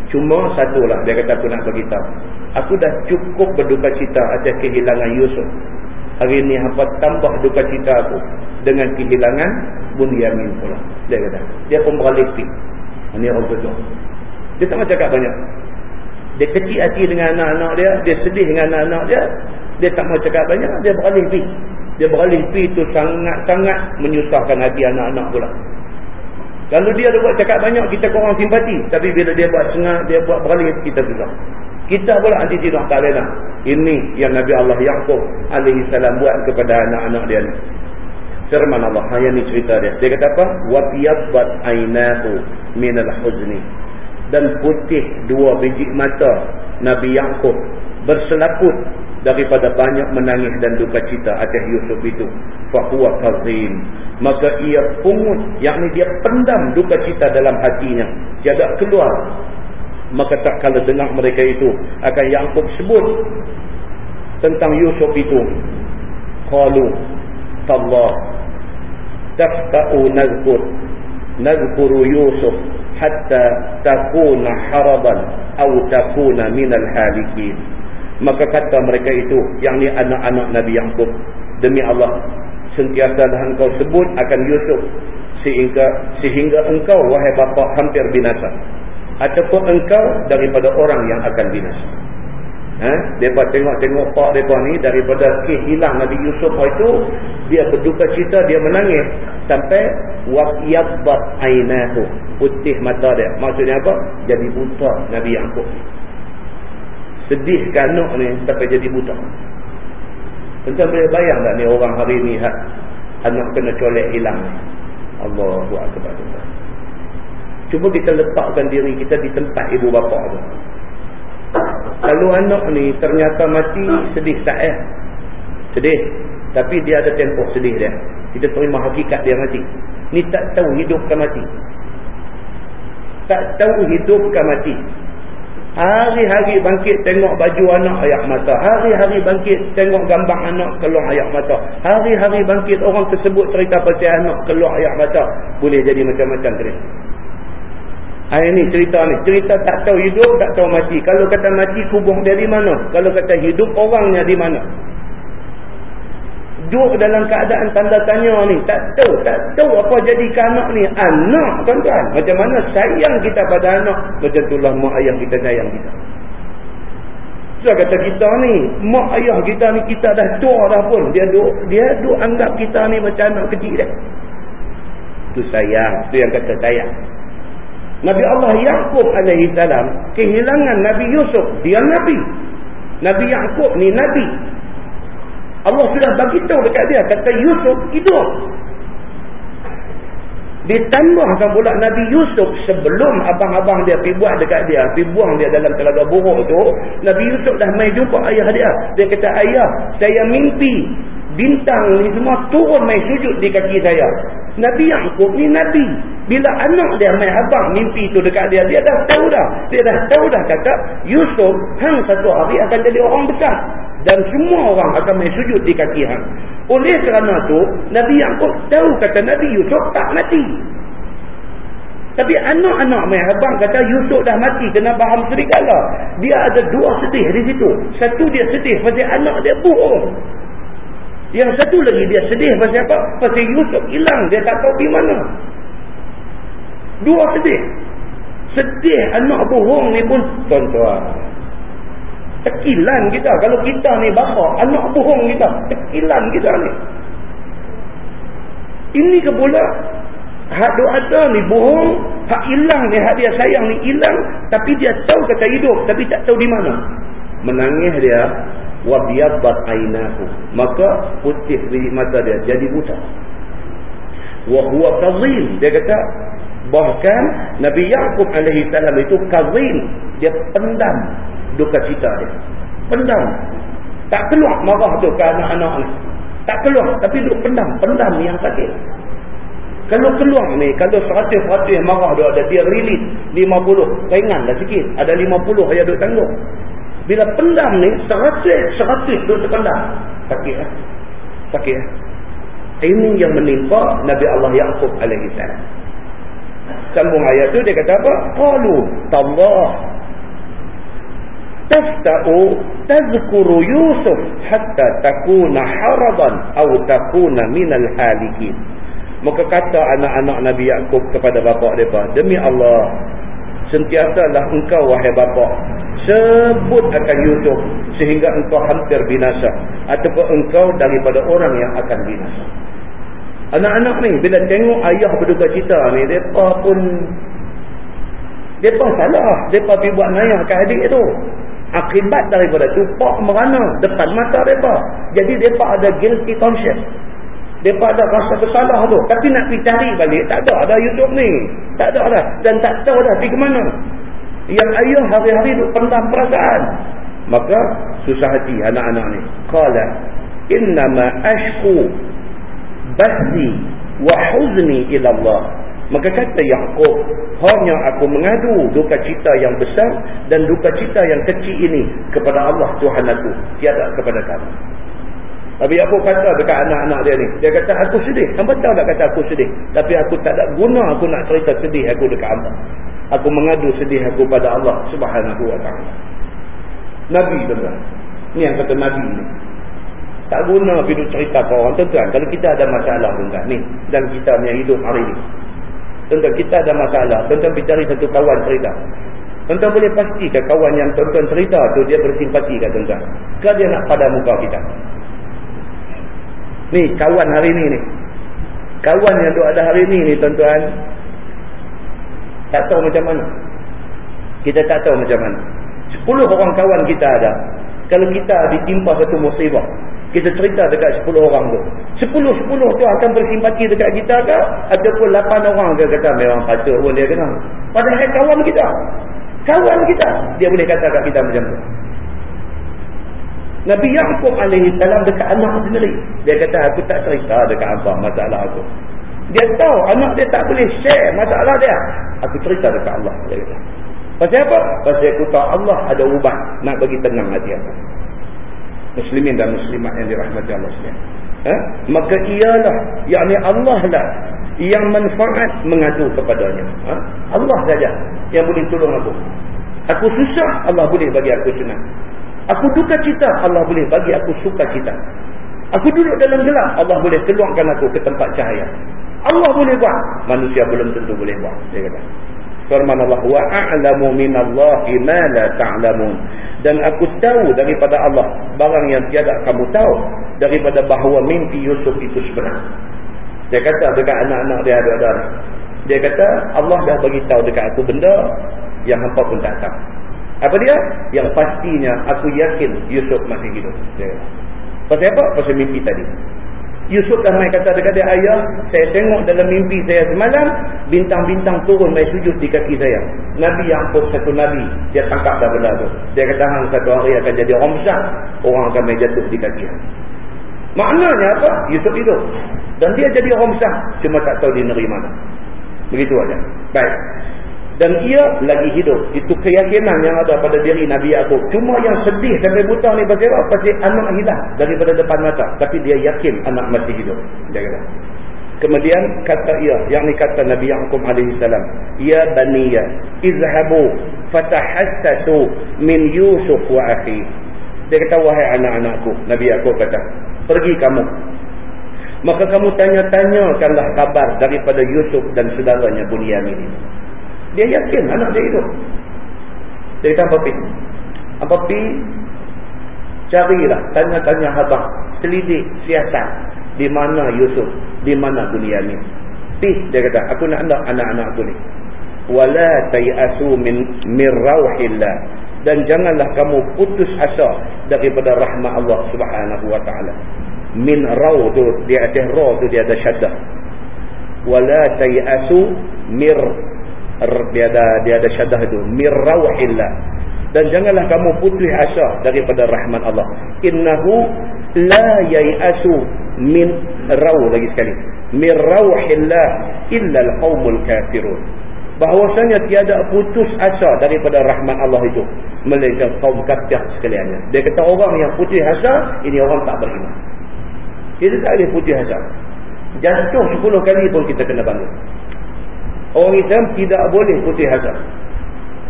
cuma satulah dia kata aku nak beritahu Aku dah cukup berduka cita atas kehilangan Yusuf. Hari ini hampa tambah duka cita aku dengan kehilangan Bunyamin pula. Dia kata. Dia pun beralih. Ini orang betul. Dia tak mahu cakap banyak. Dia kecil hati dengan anak-anak dia. Dia sedih dengan anak-anak dia. Dia tak mahu cakap banyak. Dia beralih pergi. Dia beralih pergi itu sangat-sangat menyusahkan hati anak-anak pula. Kalau dia ada buat cakap banyak, kita korang simpati. Tapi bila dia buat sengat, dia buat beralih, kita susah. Kita pula nanti tidak tak lena. Ini yang Nabi Allah Yaqub alaihi salam buat kepada anak-anak dia ni. Firman Allah, yang ni cerita dia. Dia kata apa? Aynahu min al-huzni. Dan putih dua biji mata Nabi Yaqub berselaput daripada banyak menangis dan duka cita atas Yusuf itu. Fa huwa kazim. Maka ia pungut, yakni dia pendam duka cita dalam hatinya. Tiada keluar maka tak kala dengar mereka itu akan Yaqub sebut tentang Yusuf itu qalu tallah tafta'u nazkur nazkuru Yusuf hatta takuna haraban atau takuna minal halikin maka kata mereka itu yang ni anak-anak Nabi Yaqub demi Allah sentiasa dah engkau sebut akan Yusuf sehingga sehingga engkau wahai bapa hampir binasa. Ataupun engkau daripada orang yang akan binasa. Ha? Depa tengok-tengok pak depa ni daripada kes hilang Nabi Yusuf itu dia berduka cita dia menangis. Sampai waqyadbat ainahu putih mata dia. Maksudnya apa? Jadi buta Nabi Yaqub sedih kanuk ni sampai jadi buta Tuan boleh bayang tak ni orang hari ni anak kena colek hilang Allahu akbar. Cuba kita letakkan diri kita di tempat ibu bapa tu. Kalau anak ni ternyata mati sedih tak eh? Sedih. Tapi dia ada tempoh sedih dia. Kita terima hakikat dia mati. Ni tak tahu hidup ke mati. Tak tahu hidup ke mati. Hari-hari bangkit tengok baju anak ayak mata. Hari-hari bangkit tengok gambar anak keluar ayak mata. Hari-hari bangkit orang tersebut cerita pasal anak keluar ayak mata. Boleh jadi macam-macam cerita. Hari ni cerita ni. Cerita tak tahu hidup, tak tahu mati. Kalau kata mati, kubur dia di mana? Kalau kata hidup, orangnya di mana? Duduk dalam keadaan tanda tanya ni tak tahu tak tahu apa jadi ke anak ni. Anak tuan-tuan macam mana sayang kita pada anak? Macam itulah mak ayah kita sayang kita. So kata kita ni mak ayah kita ni kita dah tua dah pun. Dia duk dia duk anggap kita ni macam anak kecil dah tu sayang. Tu yang kata sayang. Nabi Allah Yaqub alaihi salam kehilangan Nabi Yusuf. Dia Nabi. Nabi Yaqub ni Nabi Allah sudah bagi tahu dekat dia kata Yusuf hidup. Ditambahkan pula Nabi Yusuf sebelum abang-abang dia pergi buat dekat dia, pergi buang dia dalam telaga buruk tu, Nabi Yusuf dah mai jumpa ayah dia. Dia kata, "Ayah, saya mimpi bintang ni semua turun mai sujud di kaki saya." Nabi Yaqub ni nabi. Bila anak dia mai abang mimpi tu dekat dia, dia dah tahu dah. Dia dah tahu dah kata Yusuf hang satu hari akan jadi orang besar dan semua orang akan main sujud di kaki hang. Oleh kerana tu, Nabi Yaakob tahu kata Nabi Yusuf tak mati. Tapi anak-anak main abang kata Yusuf dah mati kena baham serigala. Dia ada dua sedih di situ. Satu dia sedih pasal anak dia bohong. Yang satu lagi dia sedih pasal apa? Pasal Yusuf hilang. Dia tak tahu di mana. Dua sedih. Sedih anak bohong ni pun tuan-tuan. Tekilan kita. Kalau kita ni bapa, anak bohong kita. Tekilan kita ni. Ini ke pula, hak doa ada ni bohong, hak hilang ni, hak dia sayang ni hilang, tapi dia tahu kata hidup, tapi tak tahu di mana. Menangis dia, wabiyabat ainahu. Maka putih biji mata dia jadi buta. Wahuwa kazim. Dia kata, bahkan Nabi Yaakob alaihi salam itu kazim. Dia pendam duka cita dia. Pendam. Tak keluar marah tu ke anak-anak ni. Tak keluar. Tapi duk pendam. Pendam yang sakit. Kalau keluar ni, kalau seratus-seratus marah tu ada, dia release 50. Ringanlah sikit. Ada 50 yang duk tanggung. Bila pendam ni, seratus-seratus duk terpendam. Sakit lah. Sakit lah. Ini yang menimpa Nabi Allah Yaakob alaihi salam. Sambung ayat tu dia kata apa? Qalu tallah tafta'u tazkuru Yusuf hatta takuna haraban atau takuna minal halikin. Maka kata anak-anak Nabi Yaakob kepada bapa mereka, demi Allah, sentiasalah engkau wahai bapa, sebut akan Yusuf sehingga engkau hampir binasa. Ataupun engkau daripada orang yang akan binasa. Anak-anak ni, bila tengok ayah berduka cita ni, mereka pun, mereka salah. Mereka pergi buat nayah ke adik tu akibat daripada tu pak merana depan mata mereka jadi mereka ada guilty conscience mereka ada rasa bersalah tu. Tapi nak pergi cari balik tak ada ada YouTube ni. Tak ada dah. Dan tak tahu dah pergi ke mana. Yang ayah hari-hari tu pendam perasaan. Maka susah hati anak-anak ni. Qala innama ashku basdi wa huzni ila Allah. Maka kata Yaakob, hanya aku mengadu duka cita yang besar dan duka cita yang kecil ini kepada Allah Tuhan aku, tiada kepada kamu. Tapi aku kata dekat anak-anak dia ni, dia kata aku sedih. Hamba tahu tak kata aku sedih, tapi aku tak ada guna aku nak cerita sedih aku dekat hamba. Aku mengadu sedih aku pada Allah Subhanahu wa taala. Nabi benar. Ni yang kata Nabi ni. Tak guna pergi cerita ke orang. Tuan-tuan, kalau kita ada masalah tuan-tuan ni. Dan kita punya hidup hari ni. Tuan-tuan, kita ada masalah. Tuan-tuan cari satu kawan cerita. Tuan-tuan boleh pastikan kawan yang tuan-tuan cerita tu dia bersimpati kat tuan-tuan. Ke dia nak pada muka kita. Ni, kawan hari ni ni. Kawan yang tu ada hari ni ni tuan-tuan. Tak tahu macam mana. Kita tak tahu macam mana. Sepuluh orang kawan kita ada. Kalau kita ditimpa satu musibah. Kita cerita dekat sepuluh orang tu. Sepuluh-sepuluh tu akan bersimpati dekat kita ke? Ataupun lapan orang ke kata memang patut pun dia kena. Padahal kawan kita. Kawan kita. Dia boleh kata kat kita macam tu. Nabi Yaakob alaihi salam dekat anak sendiri. Dia kata aku tak cerita dekat apa masalah aku. Dia tahu anak dia tak boleh share masalah dia. Aku cerita dekat Allah. Dia kata. Pasal apa? Pasal aku tahu Allah ada ubat nak bagi tenang hati aku. Muslimin dan muslimat yang dirahmati Allah sekalian. Ha? Maka ialah, yakni Allah lah yang manfaat mengadu kepadanya. Ha? Allah saja yang boleh tolong aku. Aku susah, Allah boleh bagi aku senang. Aku duka cita, Allah boleh bagi aku suka cita. Aku duduk dalam gelap, Allah boleh keluarkan aku ke tempat cahaya. Allah boleh buat, manusia belum tentu boleh buat. Dia kata. Firman Allah, wa a'lamu minallahi ma la ta'lamun. Dan aku tahu daripada Allah barang yang tiada kamu tahu daripada bahawa mimpi Yusuf itu sebenar. Dia kata dekat anak-anak dia ada-ada. Dia kata Allah dah bagi tahu dekat aku benda yang hampa pun tak tahu. Apa dia? Yang pastinya aku yakin Yusuf masih hidup. Dia Pasal apa? Pasal mimpi tadi. Yusuf dah main kata dekat dia, ayah, saya tengok dalam mimpi saya semalam, bintang-bintang turun main sujud di kaki saya. Nabi yang pun satu Nabi, dia tangkap dah benda tu. Dia kata, hang satu hari akan jadi orang besar, orang akan main jatuh di kaki. Maknanya apa? Yusuf hidup. Dan dia jadi orang besar, cuma tak tahu di negeri mana. Begitu aja. Baik dan ia lagi hidup. Itu keyakinan yang ada pada diri Nabi Yaakob. Cuma yang sedih sampai buta ni pasal apa? Pasal anak hilang daripada depan mata. Tapi dia yakin anak masih hidup. Dia kata. Kemudian kata ia, yang ni kata Nabi Yaakob alaihi salam, "Ya baniya, izhabu fatahassatu min Yusuf wa akhi." Dia kata wahai anak-anakku, Nabi Yaakob kata, "Pergi kamu. Maka kamu tanya-tanyakanlah kabar daripada Yusuf dan saudaranya Bunyamin ini." Dia yakin anak dia hidup. Kata apa pi? Apa pi? Carilah, tanya-tanya abang. Selidik, siasat. Di mana Yusuf? Di mana dunia ni? Pi, dia kata, aku nak anak anak-anak aku ni. Wala tayasu min mirrauhillah. Dan janganlah kamu putus asa daripada rahmat Allah subhanahu wa ta'ala. Min raw tu, dia ada raw tu, dia ada syaddah. Wala tayasu mir dia ada dia ada syadah itu. Mirrauhillah dan janganlah kamu putus asa daripada rahmat Allah. Innahu la yayasu min raw lagi sekali. Mirrauhillah illa alqaumul kafirun. Bahwasanya tiada putus asa daripada rahmat Allah itu. Melainkan kaum kafir sekaliannya. Dia kata orang yang putus asa ini orang tak beriman. Kita tak boleh putus asa jatuh 10 kali pun kita kena bangun Orang Islam tidak boleh putih hasad.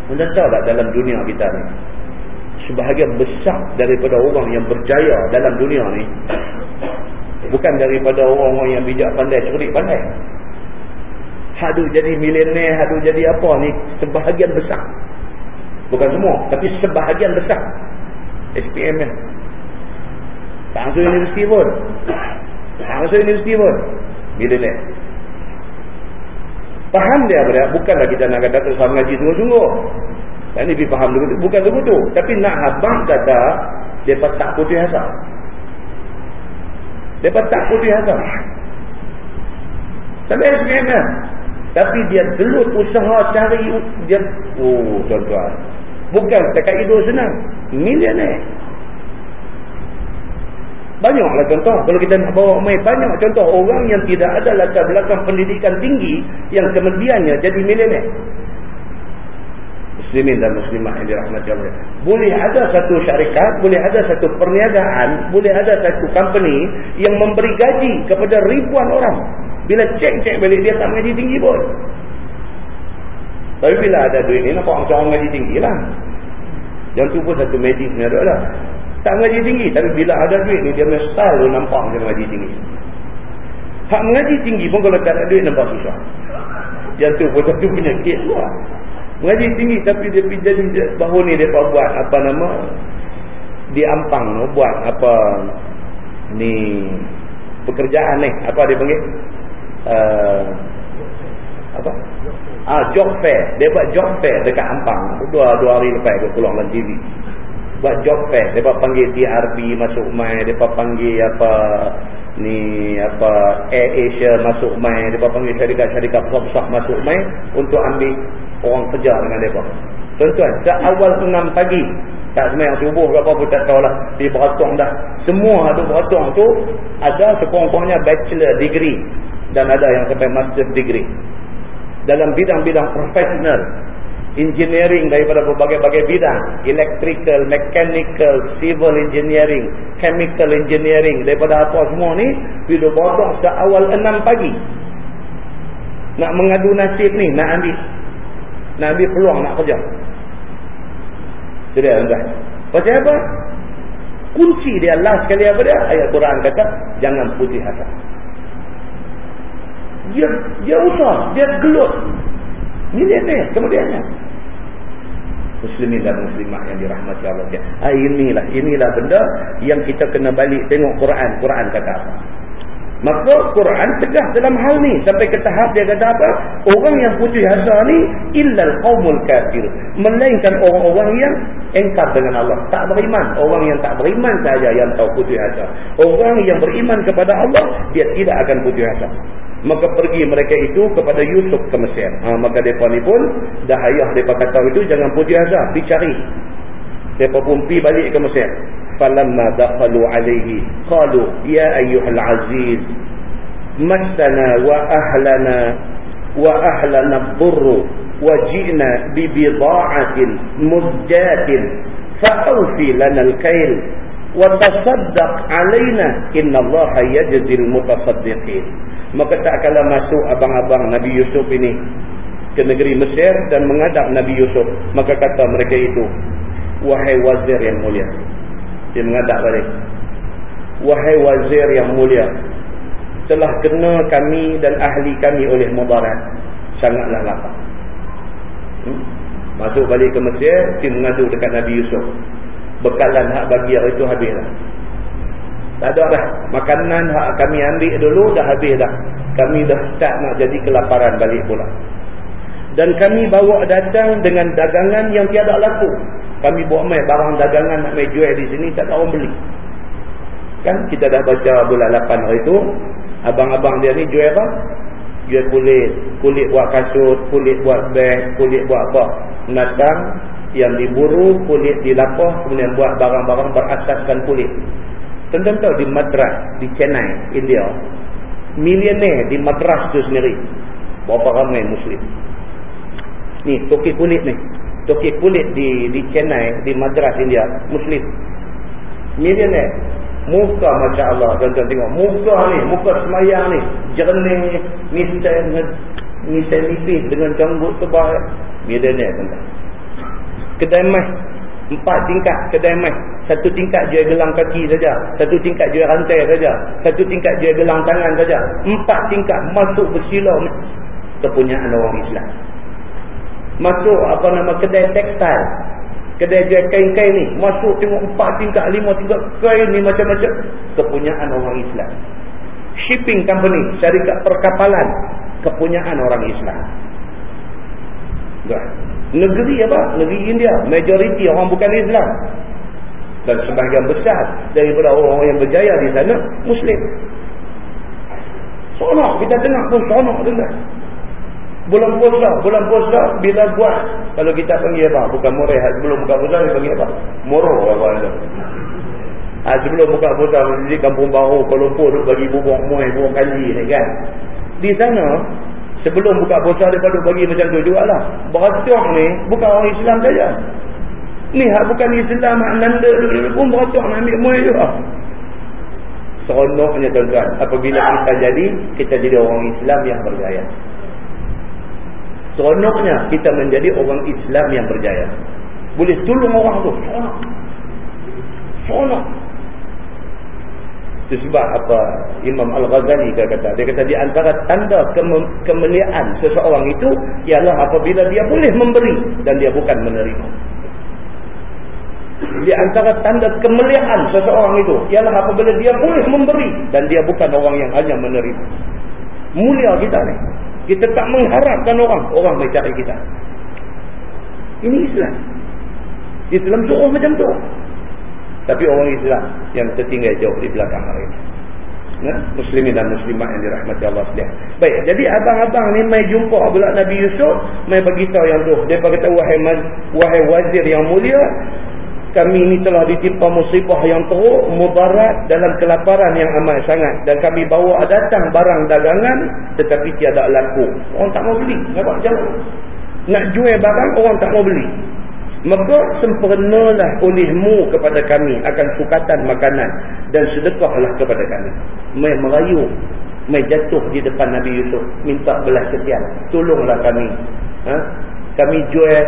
Anda tahu tak dalam dunia kita ni? Sebahagian besar daripada orang yang berjaya dalam dunia ni. Bukan daripada orang-orang yang bijak pandai, cerdik pandai. Hadu jadi milenar, hadu jadi apa ni. Sebahagian besar. Bukan semua. Tapi sebahagian besar. SPM ni. Tak masuk universiti pun. Tak masuk universiti pun. Milenar. Faham dia dia? Bukanlah kita nak kata terus ngaji sungguh-sungguh. Dan ini faham dulu. Bukan begitu. Tapi nak abang kata, dia tak putih asal. Dia tak putih asal. Sampai SPM Tapi dia gelut usaha cari dia oh tuan-tuan. Bukan cakap itu senang. Milioner. Banyaklah contoh. Kalau kita nak bawa main banyak contoh. Orang yang tidak ada latar belakang pendidikan tinggi. Yang kemudiannya jadi milenial. Muslimin dan muslimah yang dirahmati Allah. Boleh ada satu syarikat. Boleh ada satu perniagaan. Boleh ada satu company. Yang memberi gaji kepada ribuan orang. Bila cek-cek balik dia tak mengaji tinggi pun. Tapi bila ada duit ni nampak macam orang mengaji tinggi lah. Yang tu pun satu medis ni ada lah. Tak mengaji tinggi. Tapi bila ada duit ni, dia punya style tu nampak macam mengaji tinggi. Hak mengaji tinggi pun kalau tak ada duit nampak susah. Yang tu pun satu punya kes lah. Mengaji tinggi tapi dia jadi baru ni dia buat apa nama di Ampang buat apa ni pekerjaan ni apa dia panggil uh, apa ah job fair dia buat job fair dekat Ampang dua dua hari lepas dia keluar dalam TV buat job fair dia panggil TRB masuk mai dia panggil apa ni apa Air Asia masuk mai dia panggil syarikat-syarikat besar-besar masuk mai untuk ambil orang kerja dengan mereka tuan-tuan seawal 6 pagi. Tak semayang subuh ke apa pun tak tahulah. Di beratong dah. Semua ada beratong tu ada sekurang-kurangnya bachelor degree. Dan ada yang sampai master degree. Dalam bidang-bidang profesional engineering daripada berbagai-bagai bidang. Electrical, mechanical, civil engineering chemical engineering daripada apa semua ni bila bodoh seawal 6 pagi nak mengadu nasib ni nak ambil nak ambil peluang nak kerja. Jadi tuan pasal apa? Kunci dia last sekali apa dia? Ayat Quran kata jangan putih hati dia dia usah dia gelut milioner kemudiannya. Muslimin dan muslimah yang dirahmati Allah. Ah, inilah inilah benda yang kita kena balik tengok Quran. Quran kata apa? Maka Quran tegas dalam hal ni. Sampai ke tahap dia kata apa? Orang yang putih asa ni illal qaumul kafir. Melainkan orang-orang yang engkar dengan Allah. Tak beriman. Orang yang tak beriman saja yang tahu putih asa. Orang yang beriman kepada Allah dia tidak akan putih asa maka pergi mereka itu kepada Yusuf ke Mesir. Ha, maka mereka ni pun dah ayah mereka kata itu jangan puji azab pergi cari mereka pun pergi balik ke Mesir. Falamma dakhalu alaihi qalu ya ayyuhal aziz masana wa ahlana wa ahlana dhurru wa ji'na bi bida'atin muzjatin fa'awfi lana al-kail wa tasaddaq alaina inna allaha yajzil mutasaddiqin maka tak kala masuk abang-abang Nabi Yusuf ini ke negeri Mesir dan menghadap Nabi Yusuf maka kata mereka itu wahai wazir yang mulia dia menghadap balik wahai wazir yang mulia telah kena kami dan ahli kami oleh mudarat. Sangatlah lapar. Hmm? masuk balik ke Mesir dia mengadu dekat Nabi Yusuf bekalan hak bagi itu habislah tak ada dah. Makanan hak kami ambil dulu dah habis dah. Kami dah start nak jadi kelaparan balik pula. Dan kami bawa datang dengan dagangan yang tiada laku. Kami bawa mai barang dagangan nak mai jual di sini tak ada orang beli. Kan kita dah baca bulan 8 hari tu. Abang-abang dia ni jual apa? Jual kulit. Kulit buat kasut, kulit buat beg, kulit buat apa. Menatang yang diburu, kulit dilapah, kemudian buat barang-barang berasaskan kulit. Tuan-tuan tahu di Madras, di Chennai, India. Milioner di Madras tu sendiri. Berapa ramai Muslim. Ni, toki kulit ni. Toki kulit di di Chennai, di Madras, India. Muslim. Milioner. Muka Masya Allah. Tuan-tuan tengok. Muka ni, muka semayang ni. Jernih, nisai, nisai nipis dengan janggut tebal. Milioner tuan-tuan. Kedai mah Empat tingkat kedai emas. Satu tingkat jual gelang kaki saja. Satu tingkat jual rantai saja. Satu tingkat jual gelang tangan saja. Empat tingkat masuk bersilau kepunyaan orang Islam. Masuk apa nama kedai tekstil. Kedai jual kain-kain ni. Masuk tengok empat tingkat, lima tingkat kain ni macam-macam. Kepunyaan orang Islam. Shipping company, syarikat perkapalan. Kepunyaan orang Islam. Baik. Negeri apa? Negeri India. Majoriti orang bukan Islam. Dan sebahagian besar daripada orang-orang yang berjaya di sana, Muslim. Sonok. Kita dengar pun sonok dengar. Bulan puasa. Bulan puasa bila buat. Kalau kita panggil apa? Bukan murah. Sebelum buka puasa kita panggil apa? Moroh apa itu. Ha, sebelum buka puasa di kampung baru Kuala Lumpur bagi bubuk muai, bubuk kanji ni kan. Di sana Sebelum buka puasa daripada bagi macam tu juga lah. Beratuk ni bukan orang Islam saja. Ni hak bukan Islam hak nanda dulu pun beratuk nak ambil muai juga. Seronoknya tuan-tuan. Apabila kita jadi, kita jadi orang Islam yang berjaya. Seronoknya kita menjadi orang Islam yang berjaya. Boleh tolong orang tu. Seronok. Seronok. Itu sebab apa Imam Al-Ghazali kata. Dia kata di antara tanda kemuliaan seseorang itu ialah apabila dia boleh memberi dan dia bukan menerima. Di antara tanda kemuliaan seseorang itu ialah apabila dia boleh memberi dan dia bukan orang yang hanya menerima. Mulia kita ni. Kita tak mengharapkan orang, orang mencari kita. Ini Islam. Islam suruh macam tu. Tapi orang Islam yang tertinggal jauh di belakang mereka. Ya? Muslimin dan muslimat yang dirahmati Allah sekalian. Baik, jadi abang-abang ni mai jumpa pula Nabi Yusuf, mai bagi tahu yang tu. Dia kata wahai wahai wazir yang mulia, kami ini telah ditimpa musibah yang teruk, mudarat dalam kelaparan yang amat sangat dan kami bawa datang barang dagangan tetapi tiada laku. Orang tak mau beli. Nampak macam Nak jual barang orang tak mau beli. Maka sempurnalah olehmu kepada kami akan sukatan makanan dan sedekahlah kepada kami. Mai merayu, mai jatuh di depan Nabi Yusuf minta belas kesian. Tolonglah kami. Ha? Kami jual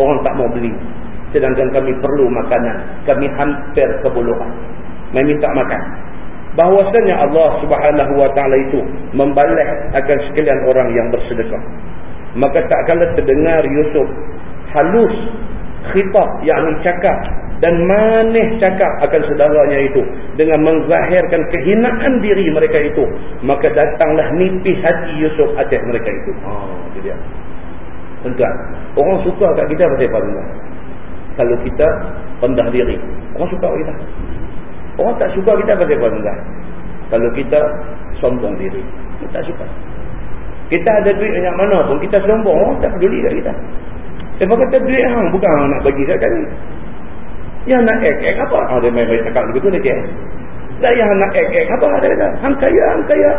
orang tak mau beli. Sedangkan kami perlu makanan. Kami hampir kebuluhan. Mai minta makan. Bahwasanya Allah Subhanahu wa taala itu membalas akan sekalian orang yang bersedekah. Maka tak kala terdengar Yusuf halus khitab yakni cakap. Dan manis cakap akan saudaranya itu. Dengan menzahirkan kehinaan diri mereka itu. Maka datanglah nipis hati Yusuf atas mereka itu. Oh. Itu dia. Tuan orang suka kat kita pasal apa tuan kalau kita rendah diri. Orang suka kat kita. Orang tak suka kita pasal apa tuan kalau kita sombong diri. Kita tak suka. Kita ada duit banyak mana pun kita sombong orang tak peduli kat kita dia kata duit hang bukan nak bagi kat kami. Yang nak ek-ek apa? Ah dia main cakap begitu dia kata. Tak yang nak ek-ek apa dia kata. Hang kaya, hang kaya.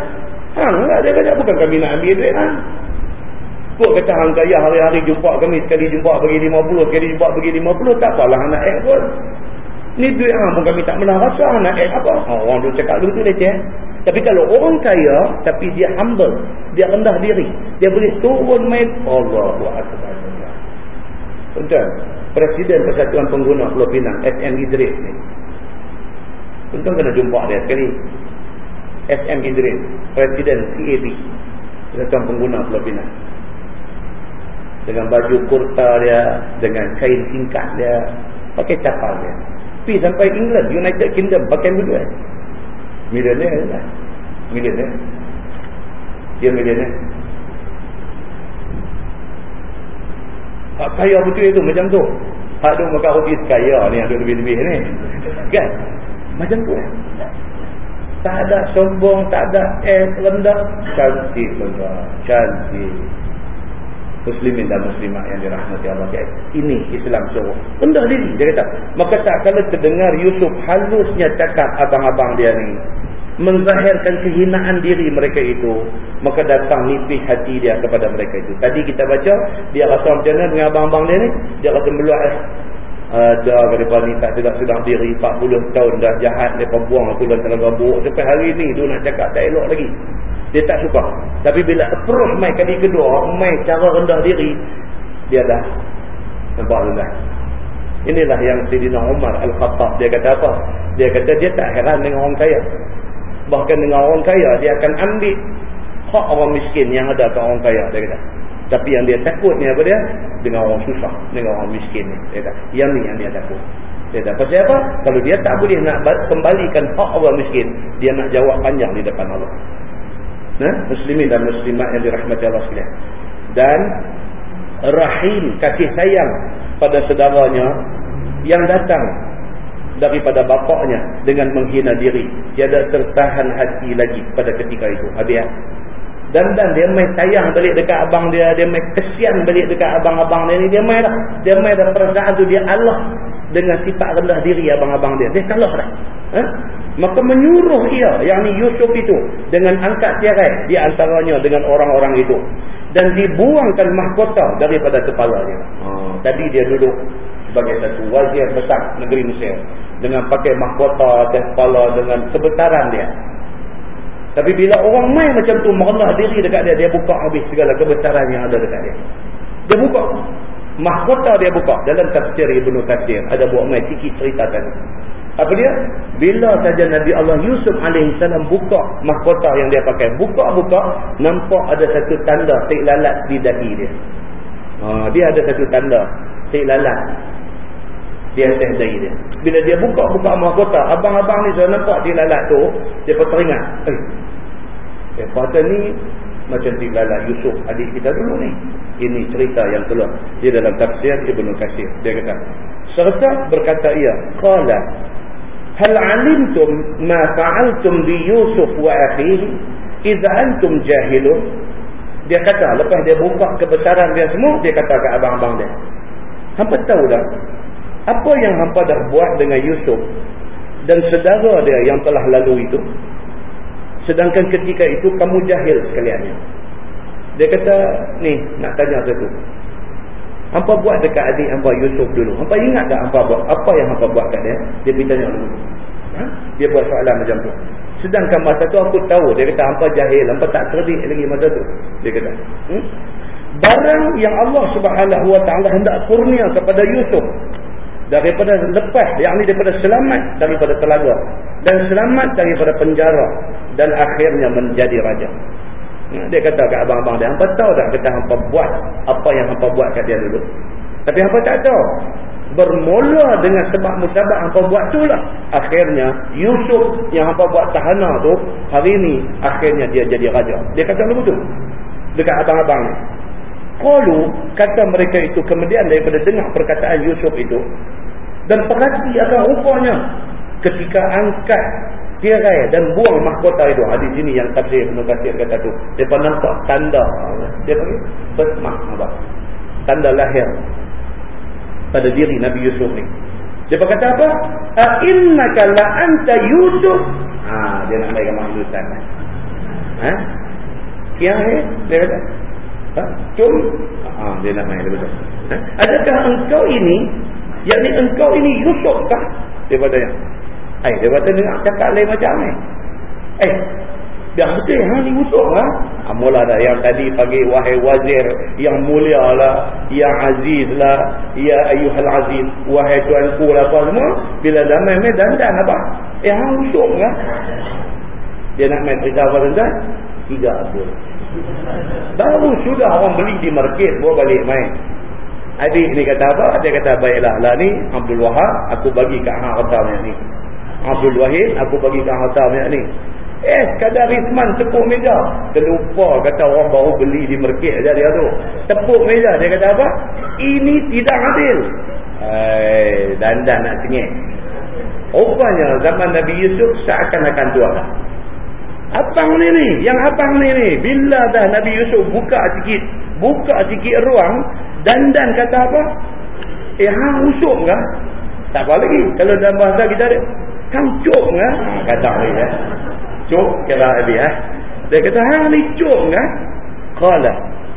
Hang lah dia kata bukan kami nak ambil duit hang. Kok kata hang kaya hari-hari jumpa kami sekali jumpa bagi 50, sekali jumpa bagi 50 tak apalah nak ek pun. Ni duit hang pun kami tak pernah rasa nak ek apa. Oh, orang tu cakap begitu dia kata. Tapi kalau orang kaya tapi dia humble, dia rendah diri, dia boleh turun main Allahu akbar. Tuan, Presiden Persatuan Pengguna Pulau Pinang, SM Idris ni. Tuan kena jumpa dia sekali. SM Idris, Presiden CAB, Persatuan Pengguna Pulau Pinang. Dengan baju kurta dia, dengan kain singkat dia, pakai capal dia. Pergi sampai England, United Kingdom, pakai berdua. Millionaire lah. Millionaire. Dia millionaire. Hak kaya betul itu macam tu. Hak tu makan roti kaya ni yang lebih-lebih ni. Kan? Macam tu. Tak ada sombong, tak ada eh rendah. Cantik rendah. Cantik. Muslimin dan muslimah yang dirahmati Allah. Ini Islam suruh. Rendah diri. Dia kata. Maka tak kalau terdengar Yusuf halusnya cakap abang-abang dia ni menzahirkan kehinaan diri mereka itu maka datang nipis hati dia kepada mereka itu. Tadi kita baca dia rasa macam mana dengan abang-abang dia ni? Dia rasa meluat eh ada daripada ni tak sedang-sedang diri 40 tahun dah jahat mereka buang aku dalam tenaga buruk. Sampai hari ni dia nak cakap tak elok lagi. Dia tak suka. Tapi bila approach mai kali kedua mai cara rendah diri dia dah nampak rendah inilah yang Sayyidina Umar Al-Khattab dia kata apa? Dia kata dia tak heran dengan orang kaya bahkan dengan orang kaya dia akan ambil hak orang miskin yang ada kat orang kaya dia kata. Tapi yang dia takut ni apa dia? Dengan orang susah dengan orang miskin ni dia kata. Yang ni yang dia takut. Dia kata pasal apa? Kalau dia tak boleh nak kembalikan hak orang miskin dia nak jawab panjang di depan Allah. Nah muslimin dan muslimat yang dirahmati Allah sekalian. Dan rahim kasih sayang pada saudaranya yang datang daripada bapaknya dengan menghina diri. Tiada tertahan hati lagi pada ketika itu. Habis ya? Dan dan dia main sayang balik dekat abang dia, dia main kesian balik dekat abang-abang dia ni, dia main dah. Dia main dah perasaan tu dia Allah dengan sifat rendah diri abang-abang dia. Dia kalah dah. Ha? Maka menyuruh ia, yang ni Yusuf itu, dengan angkat tirai di antaranya dengan orang-orang itu. Dan dibuangkan mahkota daripada kepalanya. Ha, tadi dia duduk sebagai satu wazir besar negeri Mesir dengan pakai mahkota atas kepala dengan kebetaran dia tapi bila orang main macam tu merendah diri dekat dia dia buka habis segala kebetaran yang ada dekat dia dia buka mahkota dia buka dalam tafsir Ibn Kathir ada buat main sikit cerita tadi Apa dia? Bila saja Nabi Allah Yusuf AS buka mahkota yang dia pakai. Buka-buka, nampak ada satu tanda tik lalat di dahi dia. Ha, dia ada satu tanda tik lalat di atas dahi dia. Bila dia buka-buka mahkota, abang-abang ni saya nampak tik lalat tu, dia pun teringat. Eh, eh patah ni macam tik lalat Yusuf adik kita dulu ni. Ini cerita yang keluar di dalam tafsir Ibn Qasir. Dia kata, serta berkata ia, Qala, hal alimtum ma fa'altum bi Yusuf wa akhihi idza antum jahilun? Dia kata, lepas dia buka kebesaran dia semua, dia kata ke abang-abang dia. Hampa tahu dah, apa yang hampa dah buat dengan Yusuf dan saudara dia yang telah lalu itu? Sedangkan ketika itu kamu jahil sekaliannya. Dia kata, ni nak tanya satu. Hampa buat dekat adik hampa Yusuf dulu. Hampa ingat tak hampa buat? Apa yang hampa buat kat dia? Dia pergi tanya dulu. Ha? Dia buat soalan macam tu. Sedangkan masa tu aku tahu. Dia kata hampa jahil. Hampa tak cerdik lagi masa tu. Dia kata. Hmm? Barang yang Allah subhanahu wa ta'ala hendak kurnia kepada Yusuf. Daripada lepas. Yang ni daripada selamat daripada telaga. Dan selamat daripada penjara. Dan akhirnya menjadi raja. Ya, dia kata kat abang-abang dia, hampa tahu tak kata hampa buat apa yang hampa buat kat dia dulu. Tapi hampa tak tahu. Bermula dengan sebab musabak hampa buat tu lah. Akhirnya Yusuf yang hampa buat tahana tu, hari ini akhirnya dia jadi raja. Dia kata begitu. Dekat abang-abang Kalau kata mereka itu kemudian daripada dengar perkataan Yusuf itu. Dan perhati akan rupanya ketika angkat tirai dan buang mahkota itu hadis ini yang tafsir Ibn Kathir kata tu dia nampak tanda dia panggil besmah apa tanda lahir pada diri Nabi Yusuf ni dia berkata apa a'innaka la anta Yusuf ha, dia nak bagi mahlutan ha? kian eh dia kata ha? cum ha, dia nak main ha? adakah engkau ini yakni engkau ini Yusuf kah dia bertanya Eh, dia kata dengar cakap lain macam ni. Eh, dah betul ha ni utuh ha? ha mula dah yang tadi pagi wahai wazir yang mulia lah, yang aziz lah, ya ayuhal aziz, wahai tuanku lah apa semua. Bila dah main main dandan apa? Eh, ha utuh kan? Dia nak main cerita apa dandan? Tiga abul. Baru sudah orang beli di market, bawa balik main. Adik ni kata apa? Dia kata, baiklah lah ni, Abdul Wahab, aku bagi kat hang harta ni. Abdul Wahid aku bagi bagikan harta banyak ni. Eh kadar Rizman tepuk meja. Terlupa kata orang baru beli di merkit aja dia tu. Tepuk meja dia kata apa? Ini tidak adil. Eh dandan nak cengik rupanya zaman Nabi Yusuf seakan-akan tu lah abang ni ni yang abang ni ni bila dah Nabi Yusuf buka sikit buka sikit ruang dandan kata apa eh hang usuk kan tak apa lagi kalau dalam bahasa kita ada Kang cuk kan? Kata dia. Eh. Cuk kira dia. Eh. Dia kata, hang ni cuk kan? Qala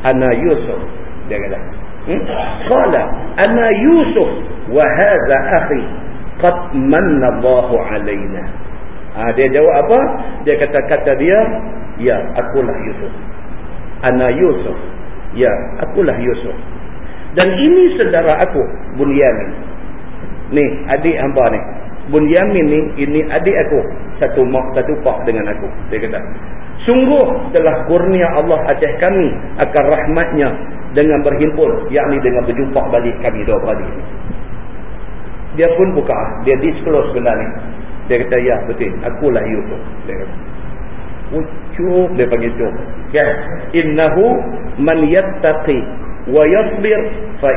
ana Yusuf. Dia kata. Hmm? Qala ana Yusuf wa hadha akhi qad manna Allahu alaina. Ha, dia jawab apa? Dia kata kata dia, ya, akulah Yusuf. Ana Yusuf. Ya, akulah Yusuf. Dan ini saudara aku, Bunyamin. Ni, adik hamba ni. Bunyamin ni ini adik aku satu mak satu pak dengan aku dia kata sungguh telah kurnia Allah atas kami akan rahmatnya dengan berhimpun yakni dengan berjumpa balik kami dua beradik ni dia pun buka dia disclose ni dia kata ya betul. Akulah Yusuf dia kata. Ucup dia panggil cup ya. Innahu man yattaqi wa yasbir fa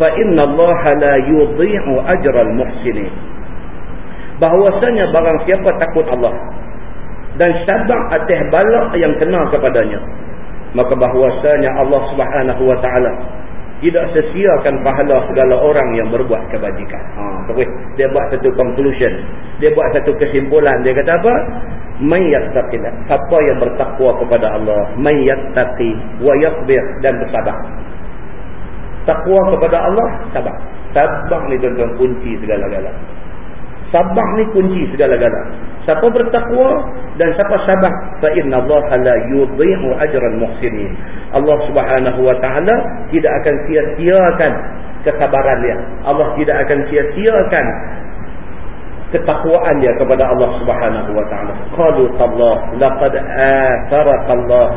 fa inna Allah la yudhi'u ajral muhsinin bahawasanya barang siapa takut Allah dan sabar atas balak yang kena kepadanya maka bahawasanya Allah Subhanahu wa taala tidak sesiakan pahala segala orang yang berbuat kebajikan. Ha, terus dia buat satu conclusion. Dia buat satu kesimpulan. Dia kata apa? Man yattaqillah. Siapa yang bertakwa kepada Allah, man yattaqi wa yasbir dan bersabar. Takwa kepada Allah, sabar. Sabar ni tuan-tuan kunci segala-galanya. Sabar ni kunci segala-gala. Siapa bertakwa dan siapa sabar, fa inna Allah la yudhi'u ajran muhsinin. Allah Subhanahu wa taala tidak akan sia-siakan kesabaran dia. Allah tidak akan sia-siakan ketakwaan dia kepada Allah Subhanahu wa taala. Qalu tallah laqad atharaka Allah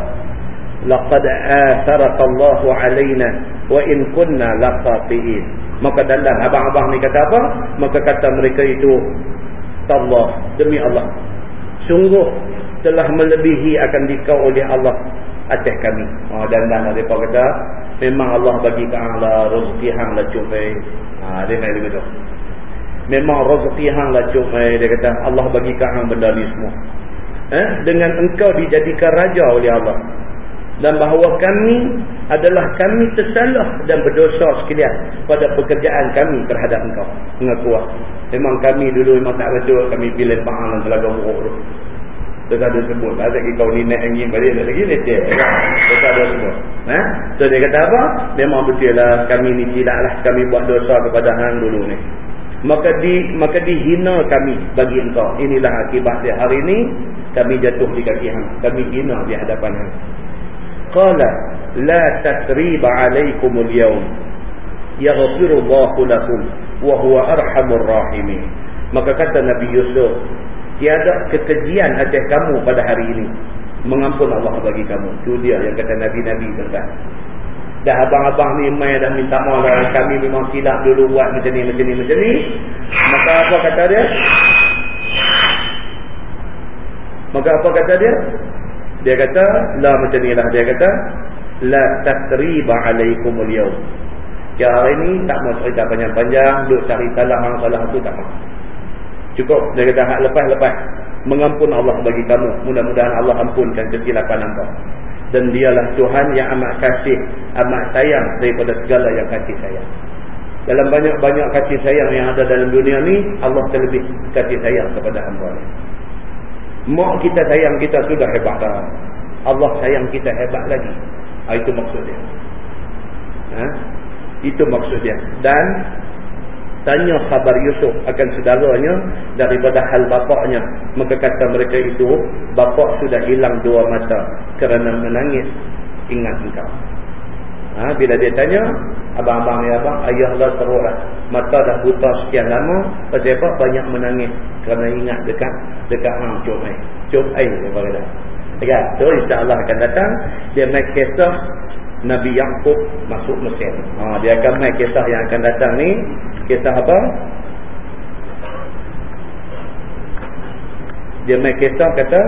laqad atharaka Allah alaina wa in kunna laqatiin. Maka dalam abang-abang ni kata apa? Maka kata mereka itu tallah demi Allah. Sungguh telah melebihi akan dikau oleh Allah atas kami. Oh dan dan mereka kata memang Allah bagi ke hang lah rezeki hang lah cubai. Ha dia main begitu memang rezeki hang lah cuk mai dia kata Allah bagi hang benda ni semua eh dengan engkau dijadikan raja oleh Allah dan bahawa kami adalah kami tersalah dan berdosa sekalian pada pekerjaan kami terhadap engkau mengaku memang kami dulu memang tak betul kami pilih pahang dan telaga muruk tu Terus ada sebut lah. Lagi kau ni naik angin balik lagi leceh. Terus ada sebut. Ha? So dia kata apa? Memang betul lah. Kami ni silap lah. Kami buat dosa kepada hang dulu ni maka di maka dihina kami bagi engkau inilah akibat dia hari ini kami jatuh di kaki hang kami hina di hadapan hang qala la tasriba alaikumul yawm yaghfirullahu lakum wa huwa arhamur rahimin. Maka kata nabi yusuf tiada kekejian atas kamu pada hari ini mengampun Allah bagi kamu. Itu dia yang kata nabi-nabi tentang dah abang-abang ni mai dah minta maaf lah kami memang silap dulu buat macam ni macam ni macam ni. Maka apa kata dia? Maka apa kata dia dia kata la macam ni lah. Dia kata la tasriba alaikumul yawm ya hari ni tak mau cerita panjang-panjang duk cari salah hang salah tu tak mau cukup. Dia kata hak lepas-lepas mengampun Allah bagi kamu. Mudah-mudahan Allah ampunkan kesilapan hangpa dan dialah Tuhan yang amat kasih amat sayang daripada segala yang kasih sayang. Dalam banyak-banyak kasih sayang yang ada dalam dunia ni Allah terlebih kasih sayang kepada hamba mak kita sayang kita sudah hebat dah. Allah sayang kita hebat lagi. Ha, itu maksud dia. Ha? itu maksud dia. Dan tanya khabar Yusuf akan saudaranya daripada hal bapaknya. Maka kata mereka itu bapak sudah hilang dua mata kerana menangis. Ingat engkau ha, bila dia tanya abang-abang ya abang ayah lah teruk mata dah buta sekian lama pasal apa banyak menangis kerana ingat dekat dekat hang cuk air cuk air dia berkata Ya, so insyaAllah akan datang Dia make kisah Nabi Yaqub masuk Mesir. Ha, dia akan main kisah yang akan datang ni. Kisah apa? Dia main kisah kata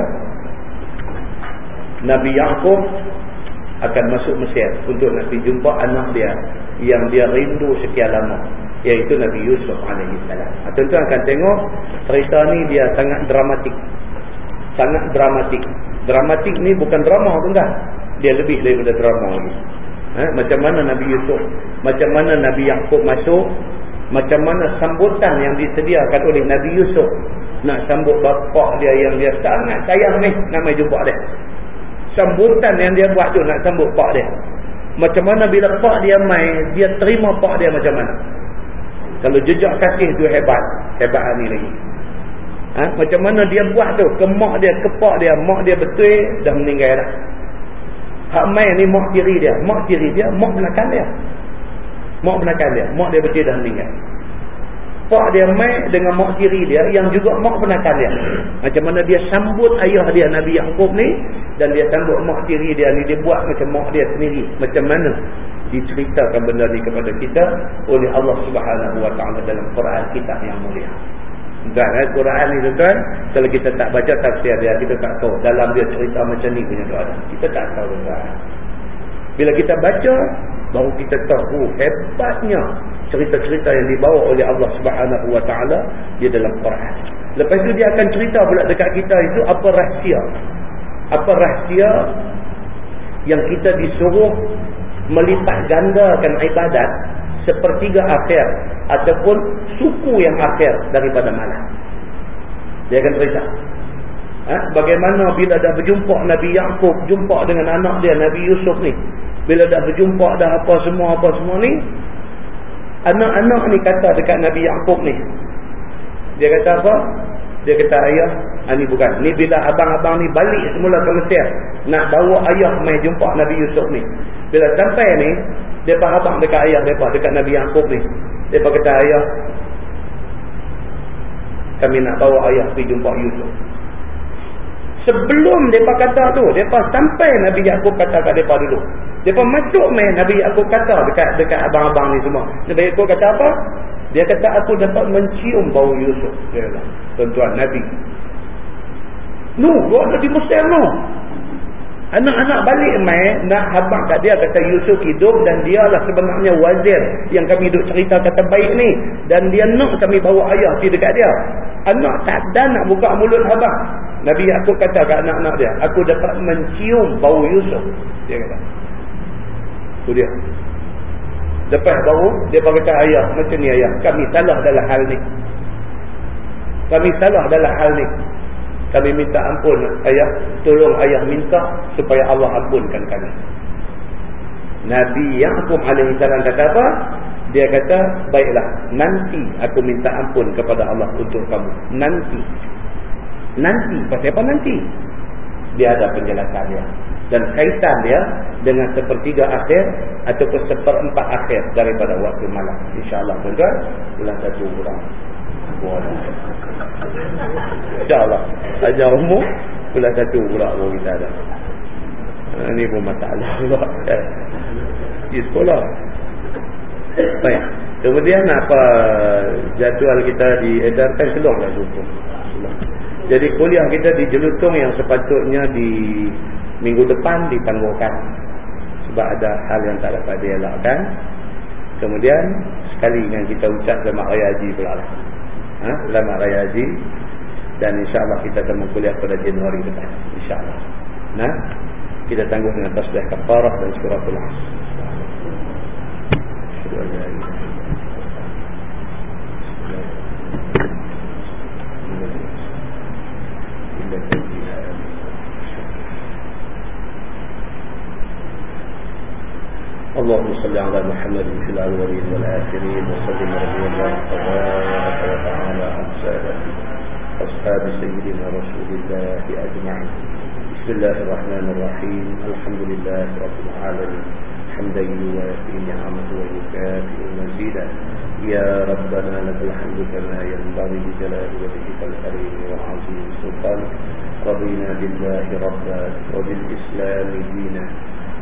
Nabi Yaqub akan masuk Mesir untuk pergi jumpa anak dia yang dia rindu sekian lama iaitu Nabi Yusuf alaihissalam. Ha, tuan-tuan akan tengok cerita ni dia sangat dramatik. Sangat dramatik. Dramatik ni bukan drama dah dia lebih daripada drama lagi. Ha? Macam mana Nabi Yusuf, macam mana Nabi Yaakob masuk, macam mana sambutan yang disediakan oleh Nabi Yusuf nak sambut bapak dia yang dia sangat sayang ni nak mai jumpa dia. Sambutan yang dia buat tu nak sambut pak dia. Macam mana bila pak dia mai, dia terima pak dia macam mana? Kalau jejak kasih tu hebat, hebat ni lagi. Ha? Macam mana dia buat tu, ke mak dia, ke pak dia, mak dia betul dah meninggal dah. Hak main ni mak tiri dia. Mak tiri dia, mak belakang dia. Mak belakang dia. Mak dia betul dah meninggal. Pak dia main dengan mak tiri dia yang juga mak belakang dia. Macam mana dia sambut ayah dia Nabi Yaakob ni. Dan dia sambut mak tiri dia ni. Dia buat macam mak dia sendiri. Macam mana diceritakan benda ni kepada kita oleh Allah Subhanahu Wa Taala dalam Quran kita yang mulia. Tuan eh, Quran ni tuan kalau kita tak baca tafsir dia kita tak tahu dalam dia cerita macam ni punya doa. Kita tak tahu tuan. Bila kita baca baru kita tahu hebatnya cerita-cerita yang dibawa oleh Allah Subhanahu Wa Taala di dalam Quran. Lepas tu dia akan cerita pula dekat kita itu apa rahsia. Apa rahsia yang kita disuruh melipat gandakan ibadat sepertiga akhir ataupun suku yang akhir daripada malam. Dia akan cerita. Ha? Bagaimana bila dah berjumpa Nabi Yaakob, jumpa dengan anak dia Nabi Yusuf ni. Bila dah berjumpa dah apa semua apa semua ni. Anak-anak ni kata dekat Nabi Yaakob ni. Dia kata apa? Dia kata ayah, ini ha, bukan. Ni bila abang-abang ni balik semula ke Mesir. Nak bawa ayah main jumpa Nabi Yusuf ni. Bila sampai ni, dia faham dekat ayah mereka, dekat Nabi Yaakob ni. Dia kata ayah, kami nak bawa ayah pergi jumpa Yusuf sebelum mereka kata tu mereka sampai Nabi Yaakob kata kat mereka dulu. Mereka masuk main Nabi Yaakob kata dekat dekat abang-abang ni semua. Nabi Yaakob kata apa? Dia kata aku dapat mencium bau Yusuf. Dia tuan-tuan Nabi. No lu ada di Mesir no Anak-anak balik main nak habang kat dia kata Yusuf hidup dan dia lah sebenarnya wazir yang kami duk cerita kata baik ni. Dan dia nak kami bawa ayah pergi dekat dia. Anak tak dan nak buka mulut habang. Nabi aku kata kat anak-anak dia. Aku dapat mencium bau Yusuf. Dia kata. Itu dia. Lepas bau dia kata ayah macam ni ayah. Kami salah dalam hal ni. Kami salah dalam hal ni kami minta ampun ayah tolong ayah minta supaya Allah ampunkan kami. Nabi Yaakob alaihi salam kata apa? Dia kata baiklah nanti aku minta ampun kepada Allah untuk kamu. Nanti. Nanti. Pasal apa nanti? Dia ada penjelasan dia. Dan kaitan dia dengan sepertiga akhir ataupun seperempat akhir daripada waktu malam. Insyaallah tuan-tuan bulan satu bulan InsyaAllah. Ajar umur Pula satu pula pun kita ada. Ini pun masalah pula. *laughs* Di sekolah. Baik. Kemudian apa jadual kita diedarkan keluarlah jumpa. Jadi kuliah kita di Jelutong yang sepatutnya di minggu depan ditangguhkan Sebab ada hal yang tak dapat dielakkan. Kemudian sekali dengan kita ucap raya haji pula lah ha? Selamat Raya Haji. Dan insyaAllah kita akan mengkuliah pada Januari depan insyaAllah. Nah? Kita tangguh dengan tasbih kafarah dan suratul as اللهم صل على محمد في الأولين والآخرين وسلم رضي الله تبارك وتعالى عن سادتنا أصحاب سيدنا رسول الله أجمعين. بسم الله الرحمن الرحيم. الحمد لله رب العالمين. حمدا يوافي نعمه ويكافئ مزيدا يا ربنا لك الحمد كما ينبغي بجلال وجهك الكريم وعظيم سلطانك. رضينا بالله ربا وبالإسلام دينا.